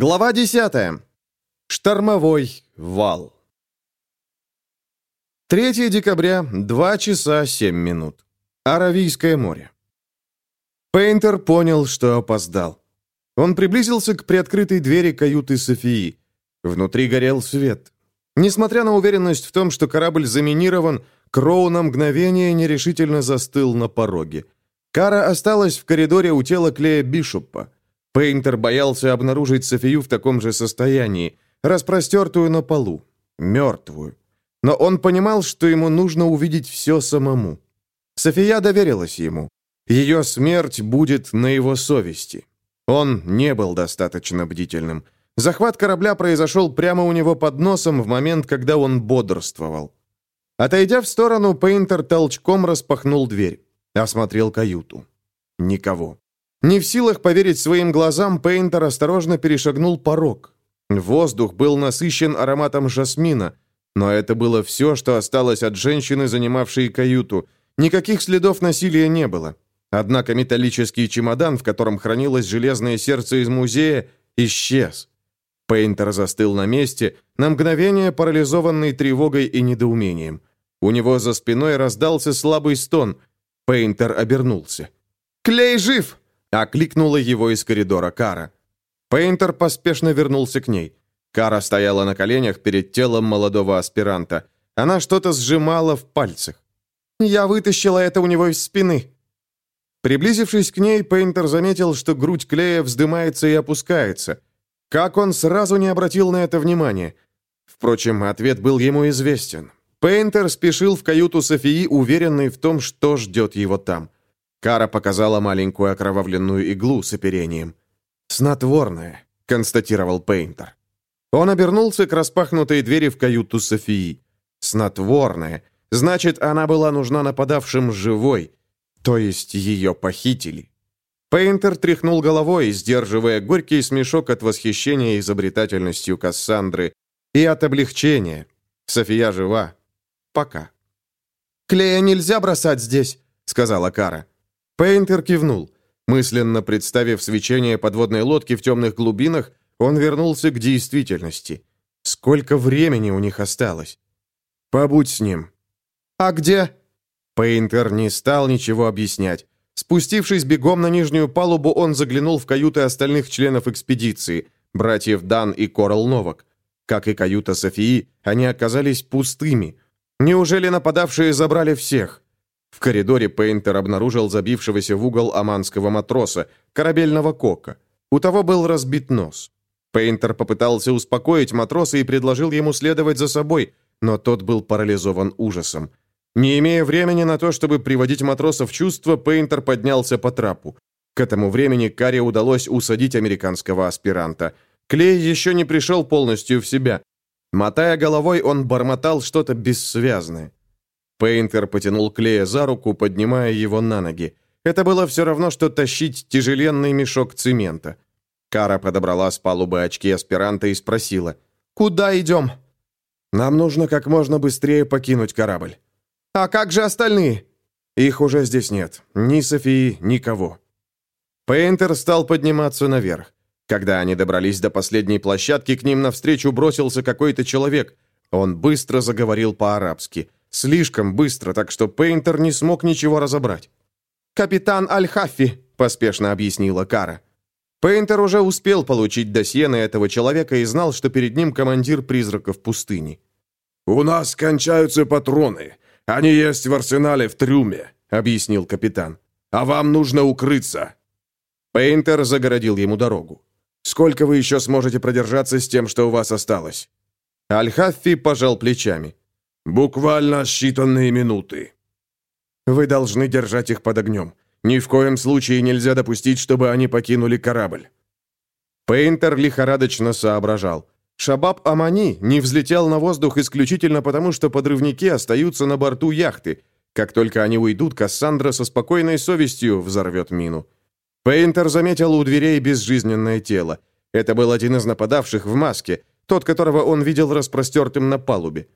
Глава 10. Штормовой вал. 3 декабря, 2 часа 7 минут. Аравийское море. Пейнтер понял, что опоздал. Он приблизился к приоткрытой двери каюты Софии. Внутри горел свет. Несмотря на уверенность в том, что корабль заминирован, Кроу на мгновение нерешительно застыл на пороге. Кара осталась в коридоре у тела Клея Бишопа. Пейнтер боялся обнаружить Софию в таком же состоянии, распростертую на полу, мертвую. Но он понимал, что ему нужно увидеть все самому. София доверилась ему. Ее смерть будет на его совести. Он не был достаточно бдительным. Захват корабля произошел прямо у него под носом в момент, когда он бодрствовал. Отойдя в сторону, Пейнтер толчком распахнул дверь. Осмотрел каюту. Никого. Не в силах поверить своим глазам, Пейнтер осторожно перешагнул порог. Воздух был насыщен ароматом жасмина, но это было все, что осталось от женщины, занимавшей каюту. Никаких следов насилия не было. Однако металлический чемодан, в котором хранилось железное сердце из музея, исчез. Пейнтер застыл на месте, на мгновение парализованный тревогой и недоумением. У него за спиной раздался слабый стон. Пейнтер обернулся. «Клей жив!» Окликнула его из коридора Кара. Пейнтер поспешно вернулся к ней. Кара стояла на коленях перед телом молодого аспиранта. Она что-то сжимала в пальцах. «Я вытащила это у него из спины». Приблизившись к ней, Пейнтер заметил, что грудь Клея вздымается и опускается. Как он сразу не обратил на это внимания? Впрочем, ответ был ему известен. Пейнтер спешил в каюту Софии, уверенный в том, что ждет его там. Кара показала маленькую окровавленную иглу с оперением. «Снотворное», — констатировал Пейнтер. Он обернулся к распахнутой двери в каюту Софии. «Снотворное. Значит, она была нужна нападавшим живой, то есть ее похитили». Пейнтер тряхнул головой, сдерживая горький смешок от восхищения изобретательностью Кассандры и от облегчения. София жива. Пока. «Клея нельзя бросать здесь», — сказала Кара. Пейнтер кивнул. Мысленно представив свечение подводной лодки в темных глубинах, он вернулся к действительности. Сколько времени у них осталось? Побудь с ним. А где? Пейнтер не стал ничего объяснять. Спустившись бегом на нижнюю палубу, он заглянул в каюты остальных членов экспедиции, братьев Дан и Корал Новак. Как и каюта Софии, они оказались пустыми. Неужели нападавшие забрали всех? В коридоре Пейнтер обнаружил забившегося в угол аманского матроса, корабельного кока. У того был разбит нос. Пейнтер попытался успокоить матроса и предложил ему следовать за собой, но тот был парализован ужасом. Не имея времени на то, чтобы приводить матроса в чувство, Пейнтер поднялся по трапу. К этому времени Каре удалось усадить американского аспиранта. Клей еще не пришел полностью в себя. Мотая головой, он бормотал что-то бессвязное. Пейнтер потянул Клея за руку, поднимая его на ноги. Это было все равно, что тащить тяжеленный мешок цемента. Кара подобрала с палубы очки аспиранта и спросила. «Куда идем?» «Нам нужно как можно быстрее покинуть корабль». «А как же остальные?» «Их уже здесь нет. Ни Софии, никого». Пейнтер стал подниматься наверх. Когда они добрались до последней площадки, к ним навстречу бросился какой-то человек. Он быстро заговорил по-арабски – Слишком быстро, так что Пейнтер не смог ничего разобрать. «Капитан Аль-Хаффи», — поспешно объяснила Кара. Пейнтер уже успел получить досье на этого человека и знал, что перед ним командир призраков пустыни. «У нас кончаются патроны. Они есть в арсенале в трюме», — объяснил капитан. «А вам нужно укрыться». Пейнтер загородил ему дорогу. «Сколько вы еще сможете продержаться с тем, что у вас осталось?» Аль-Хаффи пожал плечами. «Буквально считанные минуты». «Вы должны держать их под огнем. Ни в коем случае нельзя допустить, чтобы они покинули корабль». Пейнтер лихорадочно соображал. Шабаб Амани не взлетел на воздух исключительно потому, что подрывники остаются на борту яхты. Как только они уйдут, Кассандра со спокойной совестью взорвет мину. Пейнтер заметил у дверей безжизненное тело. Это был один из нападавших в маске, тот, которого он видел распростертым на палубе.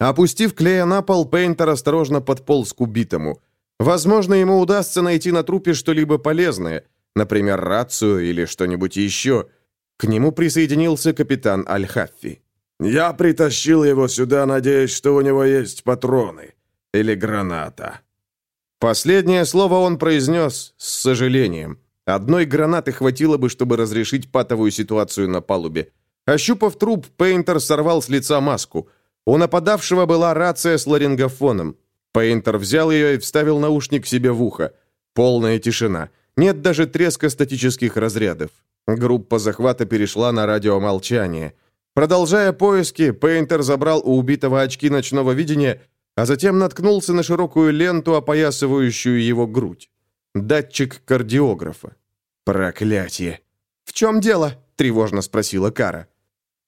Опустив клея на пол, Пейнтер осторожно подполз к убитому. Возможно, ему удастся найти на трупе что-либо полезное, например, рацию или что-нибудь еще. К нему присоединился капитан Аль-Хаффи. «Я притащил его сюда, надеясь, что у него есть патроны. Или граната». Последнее слово он произнес с сожалением. Одной гранаты хватило бы, чтобы разрешить патовую ситуацию на палубе. Ощупав труп, Пейнтер сорвал с лица маску. У нападавшего была рация с ларингофоном. Пейнтер взял ее и вставил наушник себе в ухо. Полная тишина. Нет даже треска статических разрядов. Группа захвата перешла на радиомолчание. Продолжая поиски, Пейнтер забрал у убитого очки ночного видения, а затем наткнулся на широкую ленту, опоясывающую его грудь. Датчик кардиографа. Проклятие! «В чем дело?» – тревожно спросила Кара.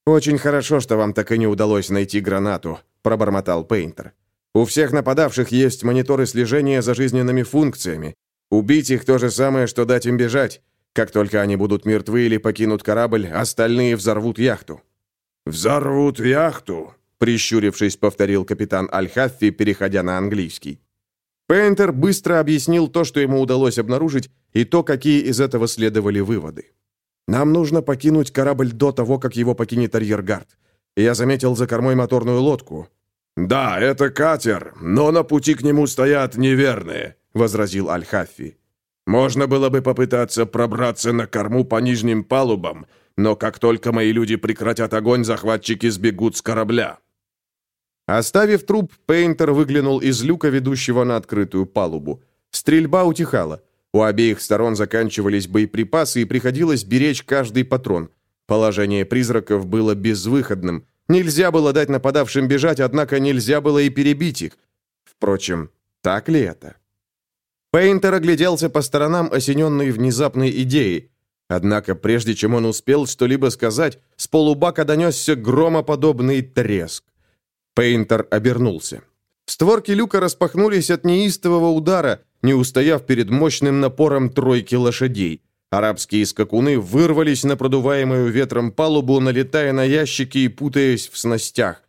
«Очень хорошо, что вам так и не удалось найти гранату», – пробормотал Пейнтер. «У всех нападавших есть мониторы слежения за жизненными функциями. Убить их то же самое, что дать им бежать. Как только они будут мертвы или покинут корабль, остальные взорвут яхту». «Взорвут яхту?» – прищурившись, повторил капитан Аль-Хаффи, переходя на английский. Пейнтер быстро объяснил то, что ему удалось обнаружить, и то, какие из этого следовали выводы. «Нам нужно покинуть корабль до того, как его покинет арьергард. Я заметил за кормой моторную лодку». «Да, это катер, но на пути к нему стоят неверные», — возразил Аль-Хаффи. «Можно было бы попытаться пробраться на корму по нижним палубам, но как только мои люди прекратят огонь, захватчики сбегут с корабля». Оставив труп, Пейнтер выглянул из люка, ведущего на открытую палубу. Стрельба утихала. У обеих сторон заканчивались боеприпасы, и приходилось беречь каждый патрон. Положение призраков было безвыходным. Нельзя было дать нападавшим бежать, однако нельзя было и перебить их. Впрочем, так ли это? Пейнтер огляделся по сторонам, осененный внезапной идеей. Однако, прежде чем он успел что-либо сказать, с полубака донесся громоподобный треск. Пейнтер обернулся. Створки люка распахнулись от неистового удара, не устояв перед мощным напором тройки лошадей. Арабские скакуны вырвались на продуваемую ветром палубу, налетая на ящики и путаясь в снастях.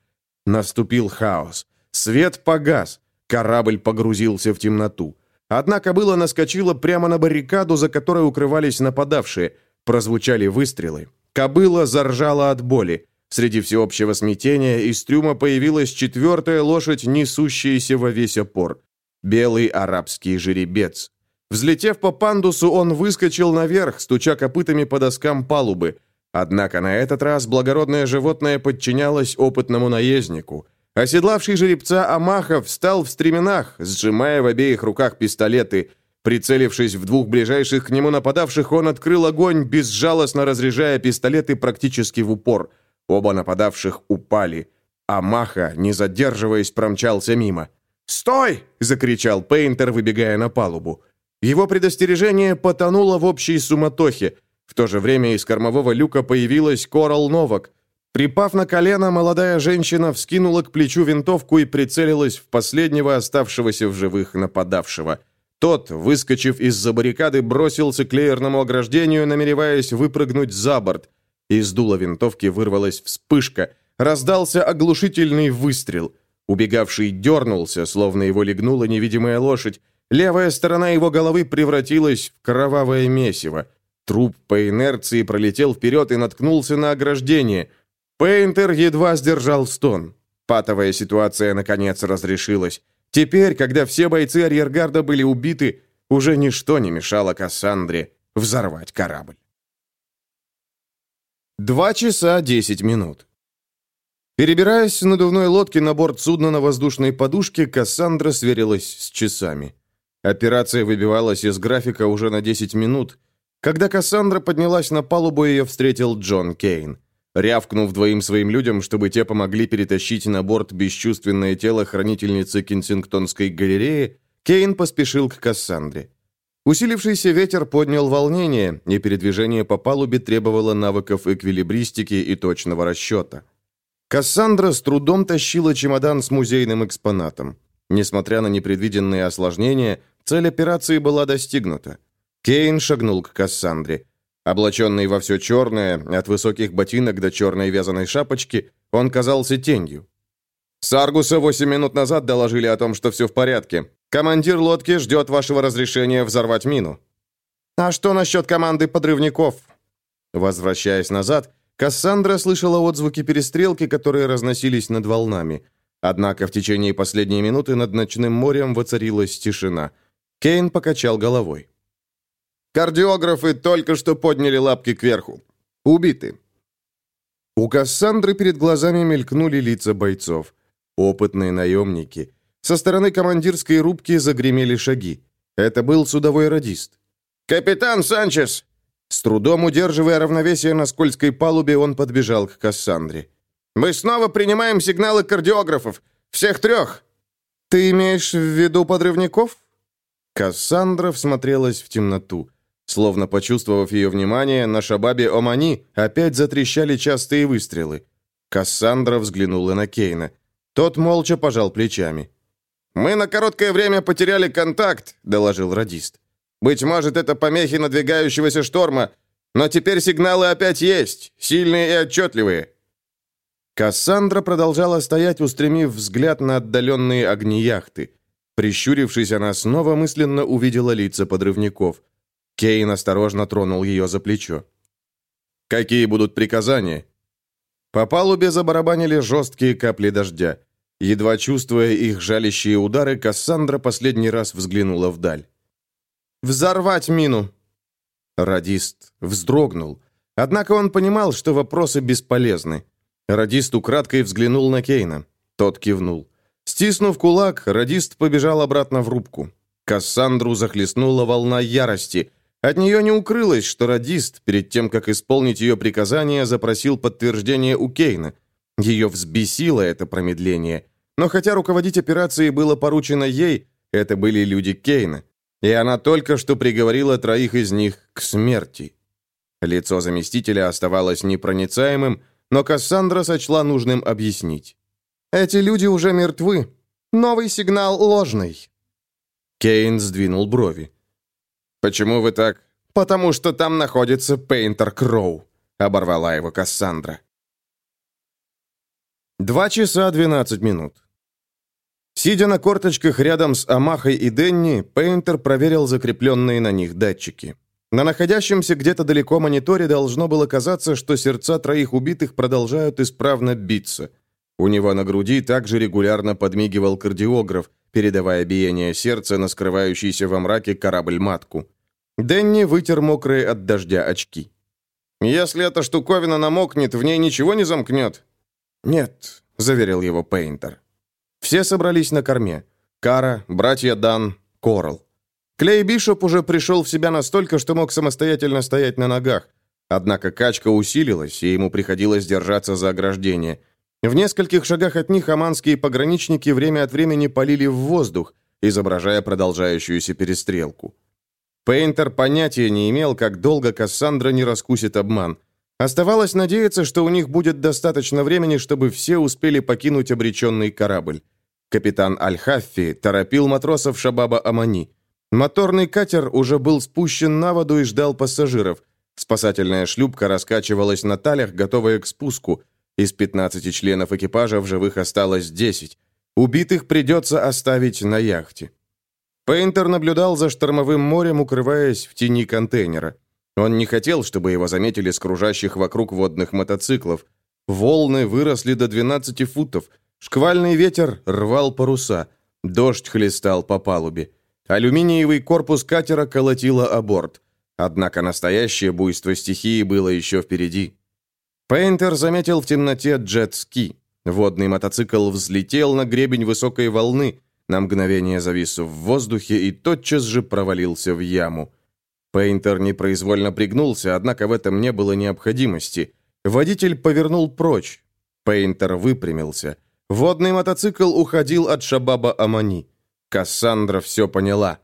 Наступил хаос. Свет погас. Корабль погрузился в темноту. Однако кобыла наскочила прямо на баррикаду, за которой укрывались нападавшие. Прозвучали выстрелы. Кобыла заржала от боли. Среди всеобщего смятения из трюма появилась четвертая лошадь, несущаяся во весь опор. Белый арабский жеребец. Взлетев по пандусу, он выскочил наверх, стуча копытами по доскам палубы. Однако на этот раз благородное животное подчинялось опытному наезднику. Оседлавший жеребца Амахов встал в стременах, сжимая в обеих руках пистолеты. Прицелившись в двух ближайших к нему нападавших, он открыл огонь, безжалостно разряжая пистолеты практически в упор – Оба нападавших упали, а Маха, не задерживаясь, промчался мимо. «Стой!» – закричал Пейнтер, выбегая на палубу. Его предостережение потонуло в общей суматохе. В то же время из кормового люка появилась Корал Новак. Припав на колено, молодая женщина вскинула к плечу винтовку и прицелилась в последнего оставшегося в живых нападавшего. Тот, выскочив из-за баррикады, бросился к леерному ограждению, намереваясь выпрыгнуть за борт. Из дула винтовки вырвалась вспышка. Раздался оглушительный выстрел. Убегавший дернулся, словно его легнула невидимая лошадь. Левая сторона его головы превратилась в кровавое месиво. Труп по инерции пролетел вперед и наткнулся на ограждение. Пейнтер едва сдержал стон. Патовая ситуация, наконец, разрешилась. Теперь, когда все бойцы арьергарда были убиты, уже ничто не мешало Кассандре взорвать корабль. Два часа десять минут. Перебираясь с надувной лодки на борт судна на воздушной подушке, Кассандра сверилась с часами. Операция выбивалась из графика уже на 10 минут. Когда Кассандра поднялась на палубу, ее встретил Джон Кейн. Рявкнув двоим своим людям, чтобы те помогли перетащить на борт бесчувственное тело хранительницы Кенсингтонской галереи, Кейн поспешил к Кассандре. Усилившийся ветер поднял волнение, и передвижение по палубе требовало навыков эквилибристики и точного расчета. Кассандра с трудом тащила чемодан с музейным экспонатом. Несмотря на непредвиденные осложнения, цель операции была достигнута. Кейн шагнул к Кассандре. Облаченный во все черное, от высоких ботинок до черной вязаной шапочки, он казался тенью. С Аргуса восемь минут назад доложили о том, что все в порядке. Командир лодки ждет вашего разрешения взорвать мину». «А что насчет команды подрывников?» Возвращаясь назад, Кассандра слышала отзвуки перестрелки, которые разносились над волнами. Однако в течение последней минуты над ночным морем воцарилась тишина. Кейн покачал головой. «Кардиографы только что подняли лапки кверху. Убиты». У Кассандры перед глазами мелькнули лица бойцов. Опытные наемники. Со стороны командирской рубки загремели шаги. Это был судовой радист. «Капитан Санчес!» С трудом удерживая равновесие на скользкой палубе, он подбежал к Кассандре. «Мы снова принимаем сигналы кардиографов! Всех трех!» «Ты имеешь в виду подрывников?» Кассандра всмотрелась в темноту. Словно почувствовав ее внимание, на шабабе Омани опять затрещали частые выстрелы. Кассандра взглянула на Кейна. Тот молча пожал плечами. «Мы на короткое время потеряли контакт», — доложил радист. «Быть может, это помехи надвигающегося шторма, но теперь сигналы опять есть, сильные и отчетливые». Кассандра продолжала стоять, устремив взгляд на отдаленные огни яхты. Прищурившись, она снова мысленно увидела лица подрывников. Кейн осторожно тронул ее за плечо. «Какие будут приказания?» По палубе забарабанили жесткие капли дождя. Едва чувствуя их жалящие удары, Кассандра последний раз взглянула вдаль. «Взорвать мину!» Радист вздрогнул. Однако он понимал, что вопросы бесполезны. Радист украдкой взглянул на Кейна. Тот кивнул. Стиснув кулак, радист побежал обратно в рубку. Кассандру захлестнула волна ярости. От нее не укрылось, что радист, перед тем, как исполнить ее приказание, запросил подтверждение у Кейна. Ее взбесило это промедление. Но хотя руководить операцией было поручено ей, это были люди Кейна. И она только что приговорила троих из них к смерти. Лицо заместителя оставалось непроницаемым, но Кассандра сочла нужным объяснить. «Эти люди уже мертвы. Новый сигнал ложный». Кейн сдвинул брови. «Почему вы так?» «Потому что там находится Пейнтер Кроу», — оборвала его Кассандра. Два часа двенадцать минут. Сидя на корточках рядом с Амахой и Денни, Пейнтер проверил закрепленные на них датчики. На находящемся где-то далеко мониторе должно было казаться, что сердца троих убитых продолжают исправно биться. У него на груди также регулярно подмигивал кардиограф, передавая биение сердца на скрывающийся во мраке корабль-матку. Денни вытер мокрые от дождя очки. «Если эта штуковина намокнет, в ней ничего не замкнет?» «Нет», — заверил его Пейнтер. Все собрались на корме. Кара, братья Дан, Корал. Клей Бишоп уже пришел в себя настолько, что мог самостоятельно стоять на ногах. Однако качка усилилась, и ему приходилось держаться за ограждение. В нескольких шагах от них аманские пограничники время от времени полили в воздух, изображая продолжающуюся перестрелку. Пейнтер понятия не имел, как долго Кассандра не раскусит обман. Оставалось надеяться, что у них будет достаточно времени, чтобы все успели покинуть обреченный корабль. Капитан Аль-Хаффи торопил матросов Шабаба Амани. Моторный катер уже был спущен на воду и ждал пассажиров. Спасательная шлюпка раскачивалась на талях, готовая к спуску. Из 15 членов экипажа в живых осталось 10. Убитых придется оставить на яхте. Пейнтер наблюдал за штормовым морем, укрываясь в тени контейнера. Он не хотел, чтобы его заметили с кружащих вокруг водных мотоциклов. Волны выросли до 12 футов. Шквальный ветер рвал паруса. Дождь хлестал по палубе. Алюминиевый корпус катера колотило о борт. Однако настоящее буйство стихии было еще впереди. Пейнтер заметил в темноте джет-ски. Водный мотоцикл взлетел на гребень высокой волны, на мгновение завис в воздухе и тотчас же провалился в яму. Пейнтер непроизвольно пригнулся, однако в этом не было необходимости. Водитель повернул прочь. Пейнтер выпрямился. Водный мотоцикл уходил от Шабаба Амани. Кассандра все поняла.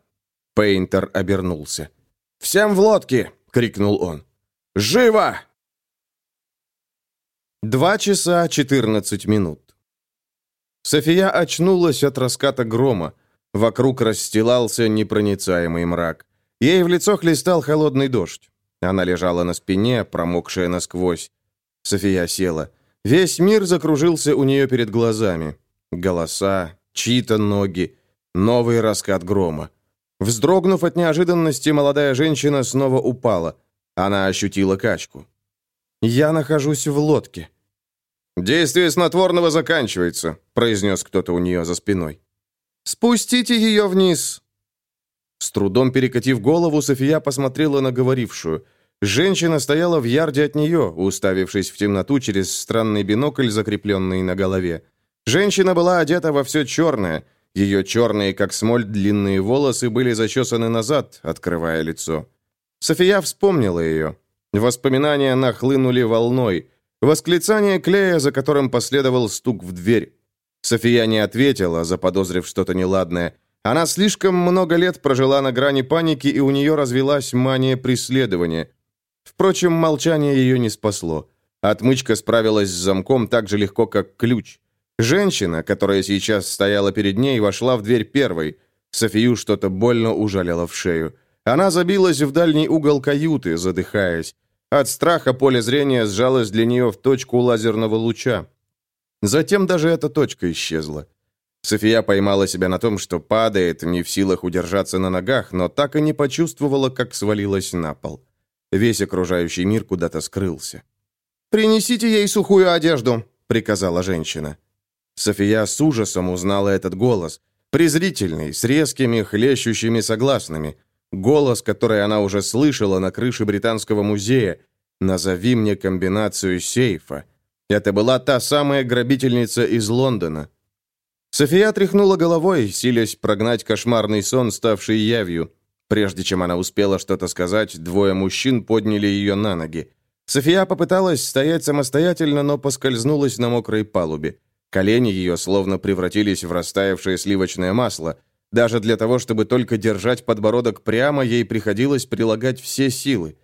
Пейнтер обернулся. «Всем в лодке!» — крикнул он. «Живо!» Два часа четырнадцать минут. София очнулась от раската грома. Вокруг расстилался непроницаемый мрак. Ей в лицо хлестал холодный дождь. Она лежала на спине, промокшая насквозь. София села. Весь мир закружился у нее перед глазами. Голоса, чьи-то ноги, новый раскат грома. Вздрогнув от неожиданности, молодая женщина снова упала. Она ощутила качку. Я нахожусь в лодке». «Действие снотворного заканчивается», — произнес кто-то у нее за спиной. «Спустите ее вниз!» С трудом перекатив голову, София посмотрела на говорившую. Женщина стояла в ярде от нее, уставившись в темноту через странный бинокль, закрепленный на голове. Женщина была одета во все черное. Ее черные, как смоль, длинные волосы были зачесаны назад, открывая лицо. София вспомнила ее. Воспоминания нахлынули волной. Восклицание Клея, за которым последовал стук в дверь. София не ответила, заподозрив что-то неладное. Она слишком много лет прожила на грани паники, и у нее развелась мания преследования. Впрочем, молчание ее не спасло. Отмычка справилась с замком так же легко, как ключ. Женщина, которая сейчас стояла перед ней, вошла в дверь первой. Софию что-то больно ужалило в шею. Она забилась в дальний угол каюты, задыхаясь. От страха поле зрения сжалось для нее в точку лазерного луча. Затем даже эта точка исчезла. София поймала себя на том, что падает, не в силах удержаться на ногах, но так и не почувствовала, как свалилась на пол. Весь окружающий мир куда-то скрылся. «Принесите ей сухую одежду», — приказала женщина. София с ужасом узнала этот голос, презрительный, с резкими, хлещущими согласными. Голос, который она уже слышала на крыше Британского музея. «Назови мне комбинацию сейфа». Это была та самая грабительница из Лондона. София тряхнула головой, силясь прогнать кошмарный сон, ставший явью. Прежде чем она успела что-то сказать, двое мужчин подняли ее на ноги. София попыталась стоять самостоятельно, но поскользнулась на мокрой палубе. Колени ее словно превратились в растаявшее сливочное масло. Даже для того, чтобы только держать подбородок прямо, ей приходилось прилагать все силы.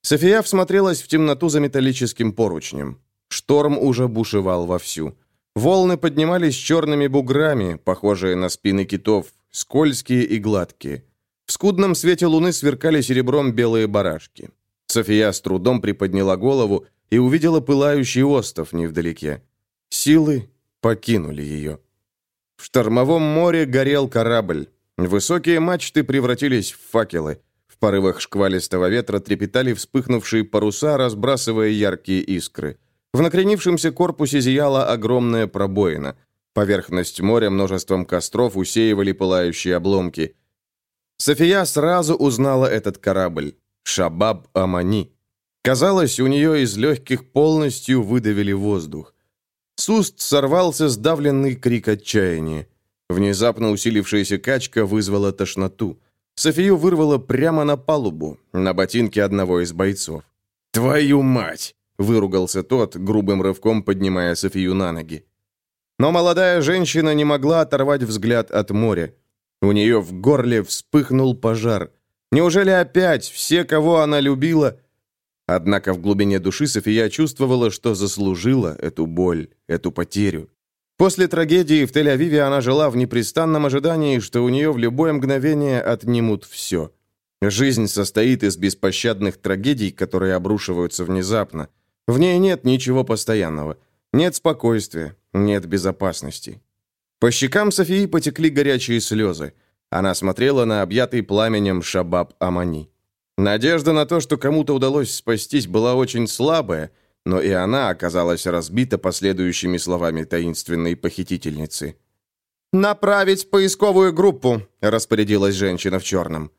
София всмотрелась в темноту за металлическим поручнем. Шторм уже бушевал вовсю. Волны поднимались черными буграми, похожие на спины китов, скользкие и гладкие. В скудном свете луны сверкали серебром белые барашки. София с трудом приподняла голову и увидела пылающий остров невдалеке. Силы покинули ее. В штормовом море горел корабль. Высокие мачты превратились в факелы. В порывах шквалистого ветра трепетали вспыхнувшие паруса, разбрасывая яркие искры. В накренившемся корпусе зияла огромная пробоина. Поверхность моря множеством костров усеивали пылающие обломки. София сразу узнала этот корабль. Шабаб Амани. Казалось, у нее из легких полностью выдавили воздух. С уст сорвался сдавленный крик отчаяния. Внезапно усилившаяся качка вызвала тошноту. Софию вырвало прямо на палубу, на ботинке одного из бойцов. «Твою мать!» — выругался тот, грубым рывком поднимая Софию на ноги. Но молодая женщина не могла оторвать взгляд от моря. У нее в горле вспыхнул пожар. Неужели опять все, кого она любила... Однако в глубине души София чувствовала, что заслужила эту боль, эту потерю. После трагедии в Тель-Авиве она жила в непрестанном ожидании, что у нее в любое мгновение отнимут все. Жизнь состоит из беспощадных трагедий, которые обрушиваются внезапно. В ней нет ничего постоянного. Нет спокойствия, нет безопасности. По щекам Софии потекли горячие слезы. Она смотрела на объятый пламенем Шабаб Амани. Надежда на то, что кому-то удалось спастись, была очень слабая, но и она оказалась разбита последующими словами таинственной похитительницы. «Направить поисковую группу», — распорядилась женщина в черном.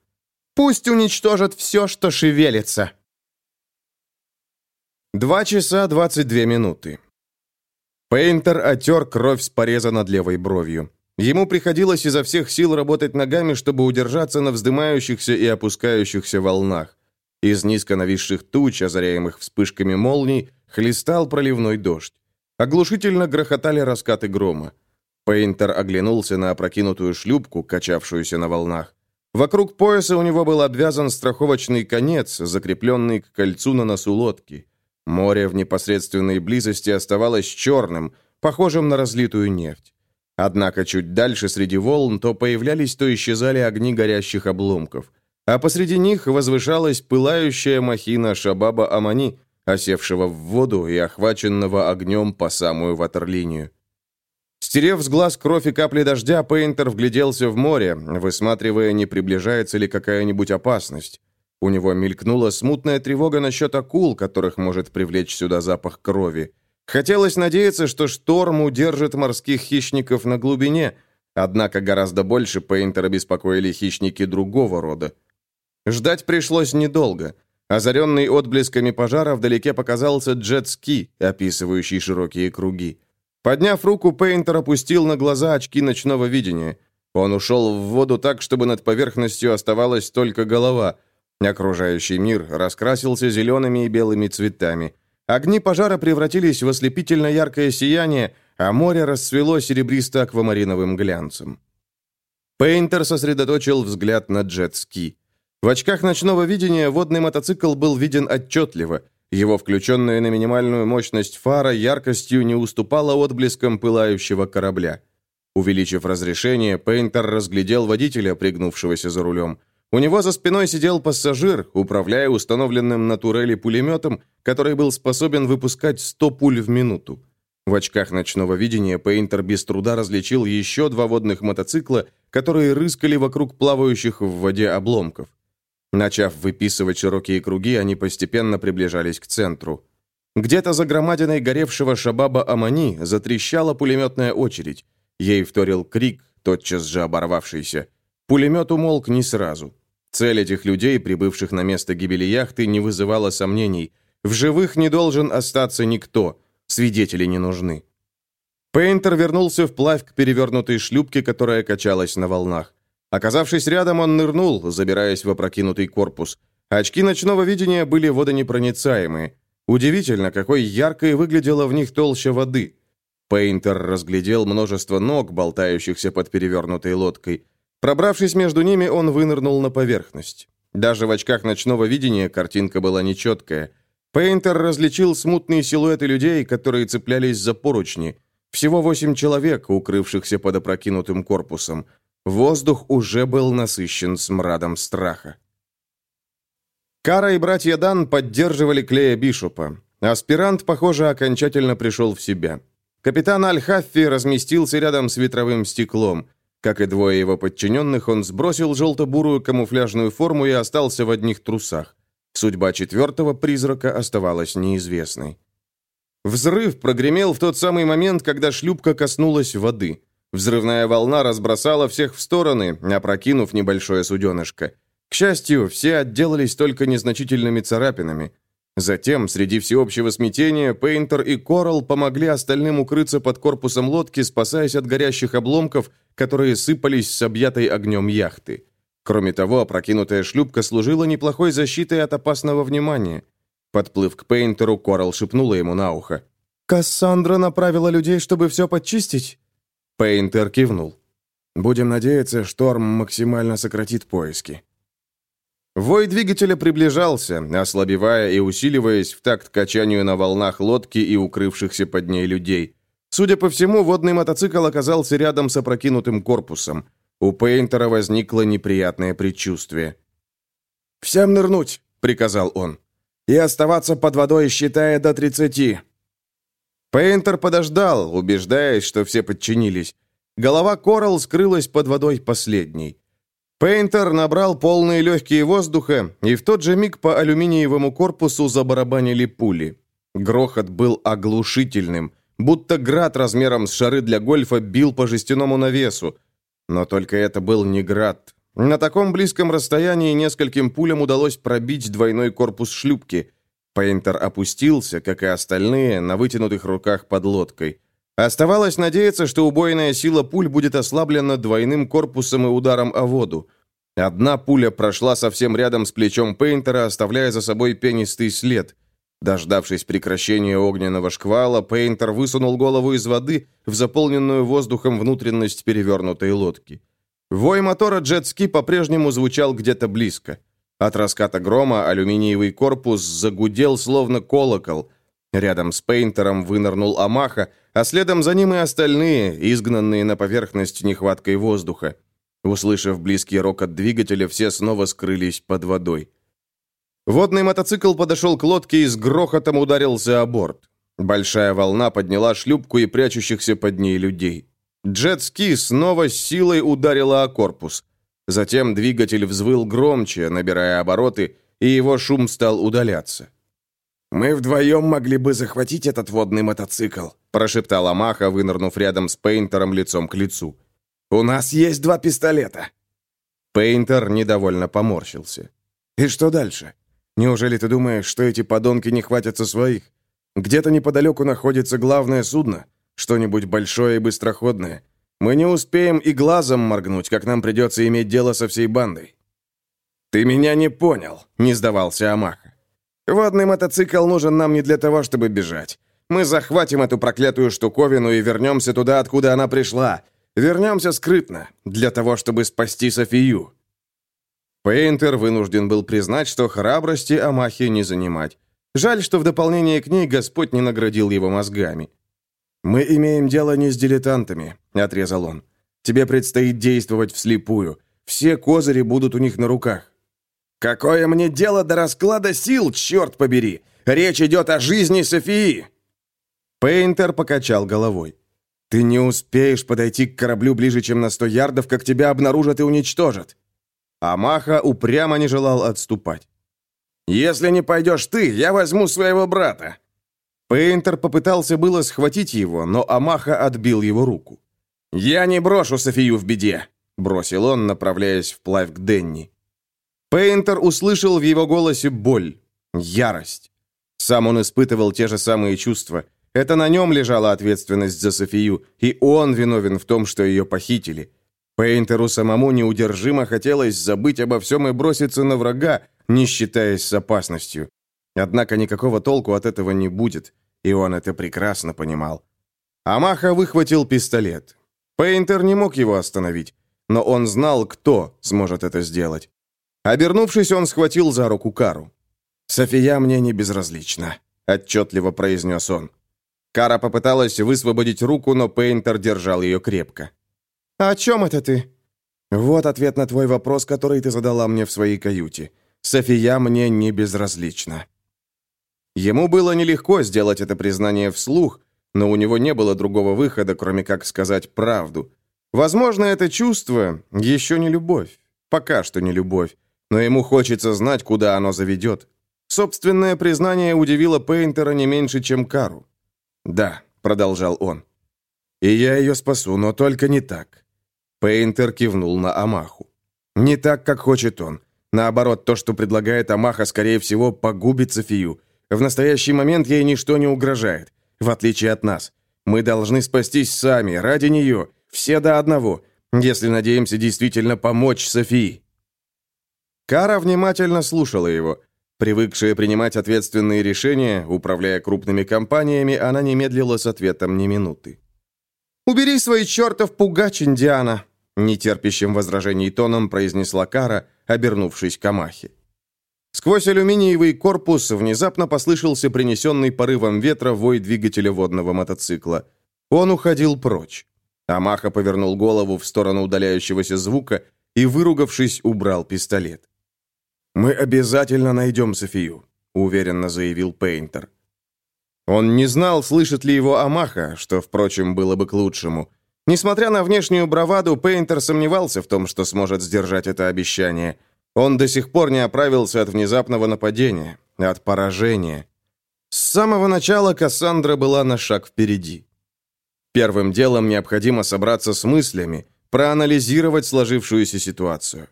«Пусть уничтожат все, что шевелится». Два часа двадцать две минуты. Пейнтер отер кровь с пореза над левой бровью. Ему приходилось изо всех сил работать ногами, чтобы удержаться на вздымающихся и опускающихся волнах. Из низко нависших туч, озаряемых вспышками молний, хлестал проливной дождь. Оглушительно грохотали раскаты грома. Пейнтер оглянулся на опрокинутую шлюпку, качавшуюся на волнах. Вокруг пояса у него был обвязан страховочный конец, закрепленный к кольцу на носу лодки. Море в непосредственной близости оставалось черным, похожим на разлитую нефть. Однако чуть дальше среди волн то появлялись, то исчезали огни горящих обломков. А посреди них возвышалась пылающая махина Шабаба Амани, осевшего в воду и охваченного огнем по самую ватерлинию. Стерев с глаз кровь и капли дождя, Пейнтер вгляделся в море, высматривая, не приближается ли какая-нибудь опасность. У него мелькнула смутная тревога насчет акул, которых может привлечь сюда запах крови. Хотелось надеяться, что шторм удержит морских хищников на глубине, однако гораздо больше Пейнтера беспокоили хищники другого рода. Ждать пришлось недолго. Озаренный отблесками пожара вдалеке показался джет-ски, описывающий широкие круги. Подняв руку, Пейнтер опустил на глаза очки ночного видения. Он ушел в воду так, чтобы над поверхностью оставалась только голова. Окружающий мир раскрасился зелеными и белыми цветами. Огни пожара превратились в ослепительно яркое сияние, а море расцвело серебристо-аквамариновым глянцем. Пейнтер сосредоточил взгляд на джет-ски. В очках ночного видения водный мотоцикл был виден отчетливо – его включенная на минимальную мощность фара яркостью не уступала отблескам пылающего корабля. Увеличив разрешение, Пейнтер разглядел водителя, пригнувшегося за рулем. У него за спиной сидел пассажир, управляя установленным на турели пулеметом, который был способен выпускать 100 пуль в минуту. В очках ночного видения Пейнтер без труда различил еще два водных мотоцикла, которые рыскали вокруг плавающих в воде обломков. Начав выписывать широкие круги, они постепенно приближались к центру. Где-то за громадиной горевшего шабаба Амани затрещала пулеметная очередь. Ей вторил крик, тотчас же оборвавшийся. Пулемет умолк не сразу. Цель этих людей, прибывших на место гибели яхты, не вызывала сомнений. В живых не должен остаться никто. Свидетели не нужны. Пейнтер вернулся вплавь к перевернутой шлюпке, которая качалась на волнах. Оказавшись рядом, он нырнул, забираясь в опрокинутый корпус. Очки ночного видения были водонепроницаемые. Удивительно, какой яркой выглядела в них толща воды. Пейнтер разглядел множество ног, болтающихся под перевернутой лодкой. Пробравшись между ними, он вынырнул на поверхность. Даже в очках ночного видения картинка была нечеткая. Пейнтер различил смутные силуэты людей, которые цеплялись за поручни. Всего восемь человек, укрывшихся под опрокинутым корпусом. Воздух уже был насыщен смрадом страха. Кара и братья Дан поддерживали Клея Бишопа. Аспирант, похоже, окончательно пришел в себя. Капитан Аль-Хаффи разместился рядом с ветровым стеклом. Как и двое его подчиненных, он сбросил желто-бурую камуфляжную форму и остался в одних трусах. Судьба четвертого призрака оставалась неизвестной. Взрыв прогремел в тот самый момент, когда шлюпка коснулась воды. Взрывная волна разбросала всех в стороны, опрокинув небольшое суденышко. К счастью, все отделались только незначительными царапинами. Затем, среди всеобщего смятения, Пейнтер и Коралл помогли остальным укрыться под корпусом лодки, спасаясь от горящих обломков, которые сыпались с объятой огнем яхты. Кроме того, опрокинутая шлюпка служила неплохой защитой от опасного внимания. Подплыв к Пейнтеру, Коралл шепнула ему на ухо. «Кассандра направила людей, чтобы все подчистить?» Пейнтер кивнул. «Будем надеяться, шторм максимально сократит поиски». Вой двигателя приближался, ослабевая и усиливаясь в такт качанию на волнах лодки и укрывшихся под ней людей. Судя по всему, водный мотоцикл оказался рядом с опрокинутым корпусом. У Пейнтера возникло неприятное предчувствие. «Всем нырнуть!» — приказал он. «И оставаться под водой, считая до тридцати. Пейнтер подождал, убеждаясь, что все подчинились. Голова Коралл скрылась под водой последней. Пейнтер набрал полные легкие воздуха, и в тот же миг по алюминиевому корпусу забарабанили пули. Грохот был оглушительным, будто град размером с шары для гольфа бил по жестяному навесу. Но только это был не град. На таком близком расстоянии нескольким пулям удалось пробить двойной корпус шлюпки. Пейнтер опустился, как и остальные, на вытянутых руках под лодкой. Оставалось надеяться, что убойная сила пуль будет ослаблена двойным корпусом и ударом о воду. Одна пуля прошла совсем рядом с плечом Пейнтера, оставляя за собой пенистый след. Дождавшись прекращения огненного шквала, Пейнтер высунул голову из воды в заполненную воздухом внутренность перевернутой лодки. Вой мотора джетски по-прежнему звучал где-то близко. От раската грома алюминиевый корпус загудел, словно колокол. Рядом с Пейнтером вынырнул Амаха, а следом за ним и остальные, изгнанные на поверхность нехваткой воздуха. Услышав близкий рокот двигателя, все снова скрылись под водой. Водный мотоцикл подошел к лодке и с грохотом ударился о борт. Большая волна подняла шлюпку и прячущихся под ней людей. Джет-ски снова с силой ударила о корпус. Затем двигатель взвыл громче, набирая обороты, и его шум стал удаляться. «Мы вдвоем могли бы захватить этот водный мотоцикл», прошептал Амаха, вынырнув рядом с Пейнтером лицом к лицу. «У нас есть два пистолета». Пейнтер недовольно поморщился. «И что дальше? Неужели ты думаешь, что эти подонки не хватятся своих? Где-то неподалеку находится главное судно, что-нибудь большое и быстроходное. Мы не успеем и глазом моргнуть, как нам придется иметь дело со всей бандой». «Ты меня не понял», — не сдавался Амаха. «Водный мотоцикл нужен нам не для того, чтобы бежать. Мы захватим эту проклятую штуковину и вернемся туда, откуда она пришла. Вернемся скрытно, для того, чтобы спасти Софию». Пейнтер вынужден был признать, что храбрости Амахи не занимать. Жаль, что в дополнение к ней Господь не наградил его мозгами. «Мы имеем дело не с дилетантами», — отрезал он. «Тебе предстоит действовать вслепую. Все козыри будут у них на руках». «Какое мне дело до расклада сил, черт побери! Речь идет о жизни Софии!» Пейнтер покачал головой. «Ты не успеешь подойти к кораблю ближе, чем на сто ярдов, как тебя обнаружат и уничтожат. Амаха упрямо не желал отступать. «Если не пойдешь ты, я возьму своего брата!» Пейнтер попытался было схватить его, но Амаха отбил его руку. «Я не брошу Софию в беде!» — бросил он, направляясь вплавь к Денни. Пейнтер услышал в его голосе боль, ярость. Сам он испытывал те же самые чувства. Это на нем лежала ответственность за Софию, и он виновен в том, что ее похитили. Пейнтеру самому неудержимо хотелось забыть обо всем и броситься на врага, не считаясь с опасностью. Однако никакого толку от этого не будет, и он это прекрасно понимал. Амаха выхватил пистолет. Пейнтер не мог его остановить, но он знал, кто сможет это сделать. Обернувшись, он схватил за руку Кару. «София мне не безразлична», — отчетливо произнес он. Кара попыталась высвободить руку, но Пейнтер держал ее крепко. «А «О чем это ты?» «Вот ответ на твой вопрос, который ты задала мне в своей каюте. София мне не безразлична». Ему было нелегко сделать это признание вслух, но у него не было другого выхода, кроме как сказать правду. Возможно, это чувство еще не любовь. Пока что не любовь. Но ему хочется знать, куда оно заведет. Собственное признание удивило Пейнтера не меньше, чем Кару. «Да», — продолжал он. «И я ее спасу, но только не так. Пейнтер кивнул на Амаху. «Не так, как хочет он. Наоборот, то, что предлагает Амаха, скорее всего, погубит Софию. В настоящий момент ей ничто не угрожает, в отличие от нас. Мы должны спастись сами, ради нее, все до одного, если надеемся действительно помочь Софии». Кара внимательно слушала его. Привыкшая принимать ответственные решения, управляя крупными компаниями, она не медлила с ответом ни минуты. «Убери свой чертов пугач, Индиана!» Нетерпящим возражений тоном произнесла Кара, обернувшись к Амахе. Сквозь алюминиевый корпус внезапно послышался принесенный порывом ветра вой двигателя водного мотоцикла. Он уходил прочь. Амаха повернул голову в сторону удаляющегося звука и, выругавшись, убрал пистолет. «Мы обязательно найдем Софию», — уверенно заявил Пейнтер. Он не знал, слышит ли его Амаха, что, впрочем, было бы к лучшему. Несмотря на внешнюю браваду, Пейнтер сомневался в том, что сможет сдержать это обещание. Он до сих пор не оправился от внезапного нападения, от поражения. С самого начала Кассандра была на шаг впереди. Первым делом необходимо собраться с мыслями, проанализировать сложившуюся ситуацию.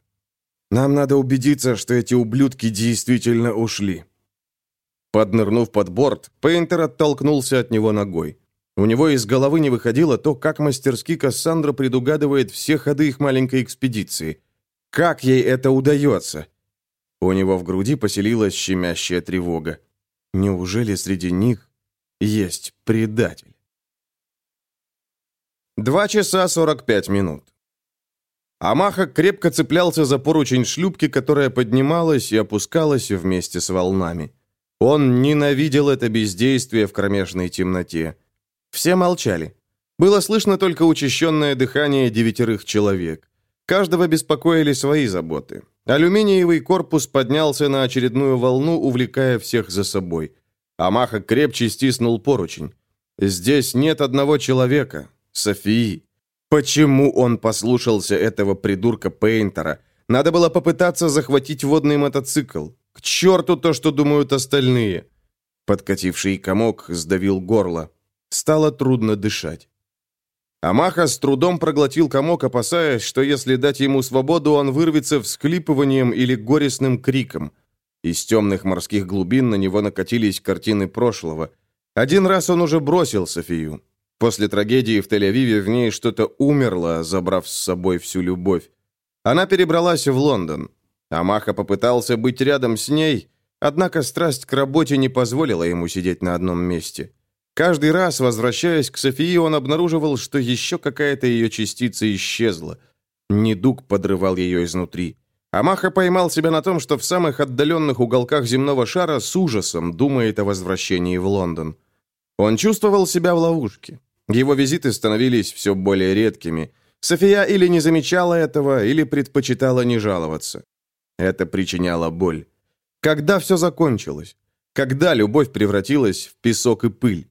Нам надо убедиться, что эти ублюдки действительно ушли. Поднырнув под борт, Пейнтер оттолкнулся от него ногой. У него из головы не выходило то, как мастерски Кассандра предугадывает все ходы их маленькой экспедиции. Как ей это удается? У него в груди поселилась щемящая тревога. Неужели среди них есть предатель? Два часа сорок пять минут. Амаха крепко цеплялся за поручень шлюпки, которая поднималась и опускалась вместе с волнами. Он ненавидел это бездействие в кромешной темноте. Все молчали. Было слышно только учащенное дыхание девятерых человек. Каждого беспокоили свои заботы. Алюминиевый корпус поднялся на очередную волну, увлекая всех за собой. Амаха крепче стиснул поручень. «Здесь нет одного человека. Софии. Почему он послушался этого придурка Пейнтера? Надо было попытаться захватить водный мотоцикл. К черту то, что думают остальные. Подкативший комок сдавил горло. Стало трудно дышать. Амаха с трудом проглотил комок, опасаясь, что если дать ему свободу, он вырвется всклипыванием или горестным криком. Из темных морских глубин на него накатились картины прошлого. Один раз он уже бросил Софию. После трагедии в Тель-Авиве в ней что-то умерло, забрав с собой всю любовь. Она перебралась в Лондон. Амаха попытался быть рядом с ней, однако страсть к работе не позволила ему сидеть на одном месте. Каждый раз, возвращаясь к Софии, он обнаруживал, что еще какая-то ее частица исчезла. Недуг подрывал ее изнутри. Амаха поймал себя на том, что в самых отдаленных уголках земного шара с ужасом думает о возвращении в Лондон. Он чувствовал себя в ловушке. Его визиты становились все более редкими. София или не замечала этого, или предпочитала не жаловаться. Это причиняло боль. Когда все закончилось? Когда любовь превратилась в песок и пыль?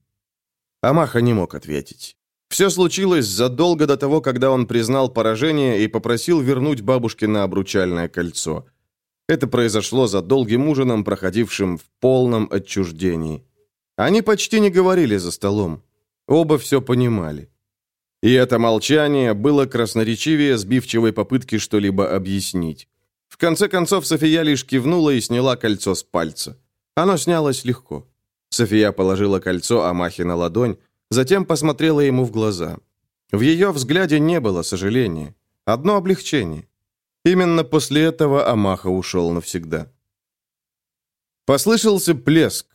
Амаха не мог ответить. Все случилось задолго до того, когда он признал поражение и попросил вернуть бабушке на обручальное кольцо. Это произошло за долгим ужином, проходившим в полном отчуждении. Они почти не говорили за столом. Оба все понимали. И это молчание было красноречивее сбивчивой попытки что-либо объяснить. В конце концов, София лишь кивнула и сняла кольцо с пальца. Оно снялось легко. София положила кольцо Амахе на ладонь, затем посмотрела ему в глаза. В ее взгляде не было сожаления, одно облегчение. Именно после этого Амаха ушел навсегда. Послышался плеск.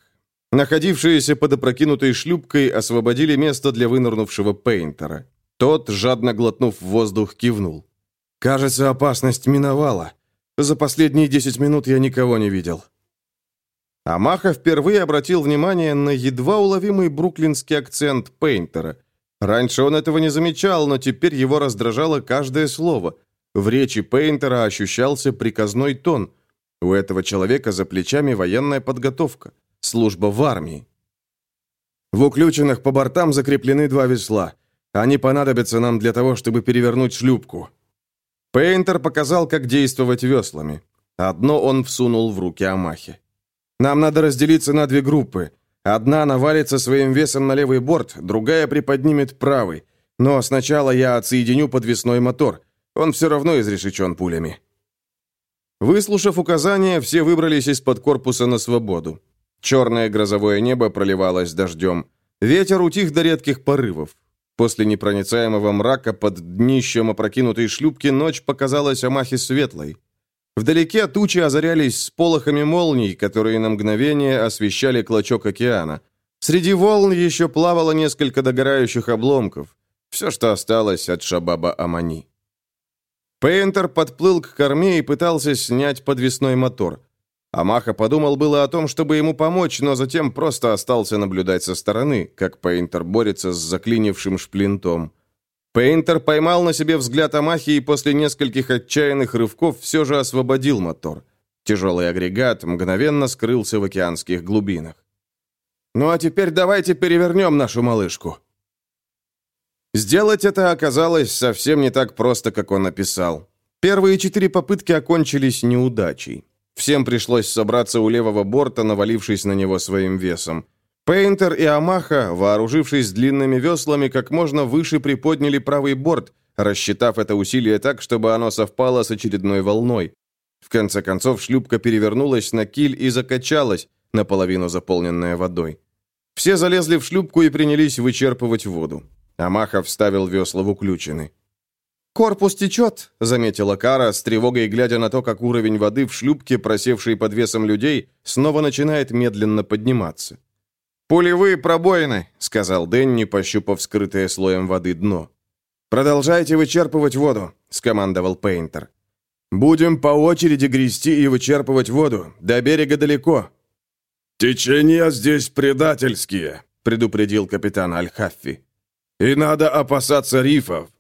Находившиеся под опрокинутой шлюпкой освободили место для вынырнувшего Пейнтера. Тот, жадно глотнув воздух, кивнул. «Кажется, опасность миновала. За последние десять минут я никого не видел». Амаха впервые обратил внимание на едва уловимый бруклинский акцент Пейнтера. Раньше он этого не замечал, но теперь его раздражало каждое слово. В речи Пейнтера ощущался приказной тон. У этого человека за плечами военная подготовка, служба в армии. В уключенных по бортам закреплены два весла. Они понадобятся нам для того, чтобы перевернуть шлюпку. Пейнтер показал, как действовать веслами. Одно он всунул в руки Амахи. Нам надо разделиться на две группы. Одна навалится своим весом на левый борт, другая приподнимет правый. Но сначала я отсоединю подвесной мотор. Он все равно изрешечен пулями». Выслушав указания, все выбрались из-под корпуса на свободу. Черное грозовое небо проливалось дождем. Ветер утих до редких порывов. После непроницаемого мрака под днищем опрокинутой шлюпки ночь показалась Амахе светлой. Вдалеке тучи озарялись сполохами молний, которые на мгновение освещали клочок океана. Среди волн еще плавало несколько догорающих обломков. Все, что осталось от Шабаба Амани. Пейнтер подплыл к корме и пытался снять подвесной мотор. Амаха подумал было о том, чтобы ему помочь, но затем просто остался наблюдать со стороны, как Пейнтер борется с заклинившим шплинтом. Пейнтер поймал на себе взгляд Амахи и после нескольких отчаянных рывков все же освободил мотор. Тяжелый агрегат мгновенно скрылся в океанских глубинах. «Ну а теперь давайте перевернем нашу малышку». Сделать это оказалось совсем не так просто, как он описал. Первые четыре попытки окончились неудачей. Всем пришлось собраться у левого борта, навалившись на него своим весом. Пейнтер и Амаха, вооружившись длинными веслами, как можно выше приподняли правый борт, рассчитав это усилие так, чтобы оно совпало с очередной волной. В конце концов шлюпка перевернулась на киль и закачалась, наполовину заполненная водой. Все залезли в шлюпку и принялись вычерпывать воду. Амаха вставил весла в уключены. «Корпус течет», — заметила Кара, с тревогой глядя на то, как уровень воды в шлюпке, просевшей под весом людей, снова начинает медленно подниматься. «Пулевые пробоины», — сказал Дэнни, пощупав скрытое слоем воды дно. «Продолжайте вычерпывать воду», — скомандовал Пейнтер. «Будем по очереди грести и вычерпывать воду. До берега далеко». «Течения здесь предательские», — предупредил капитан Аль-Хаффи. «И надо опасаться рифов».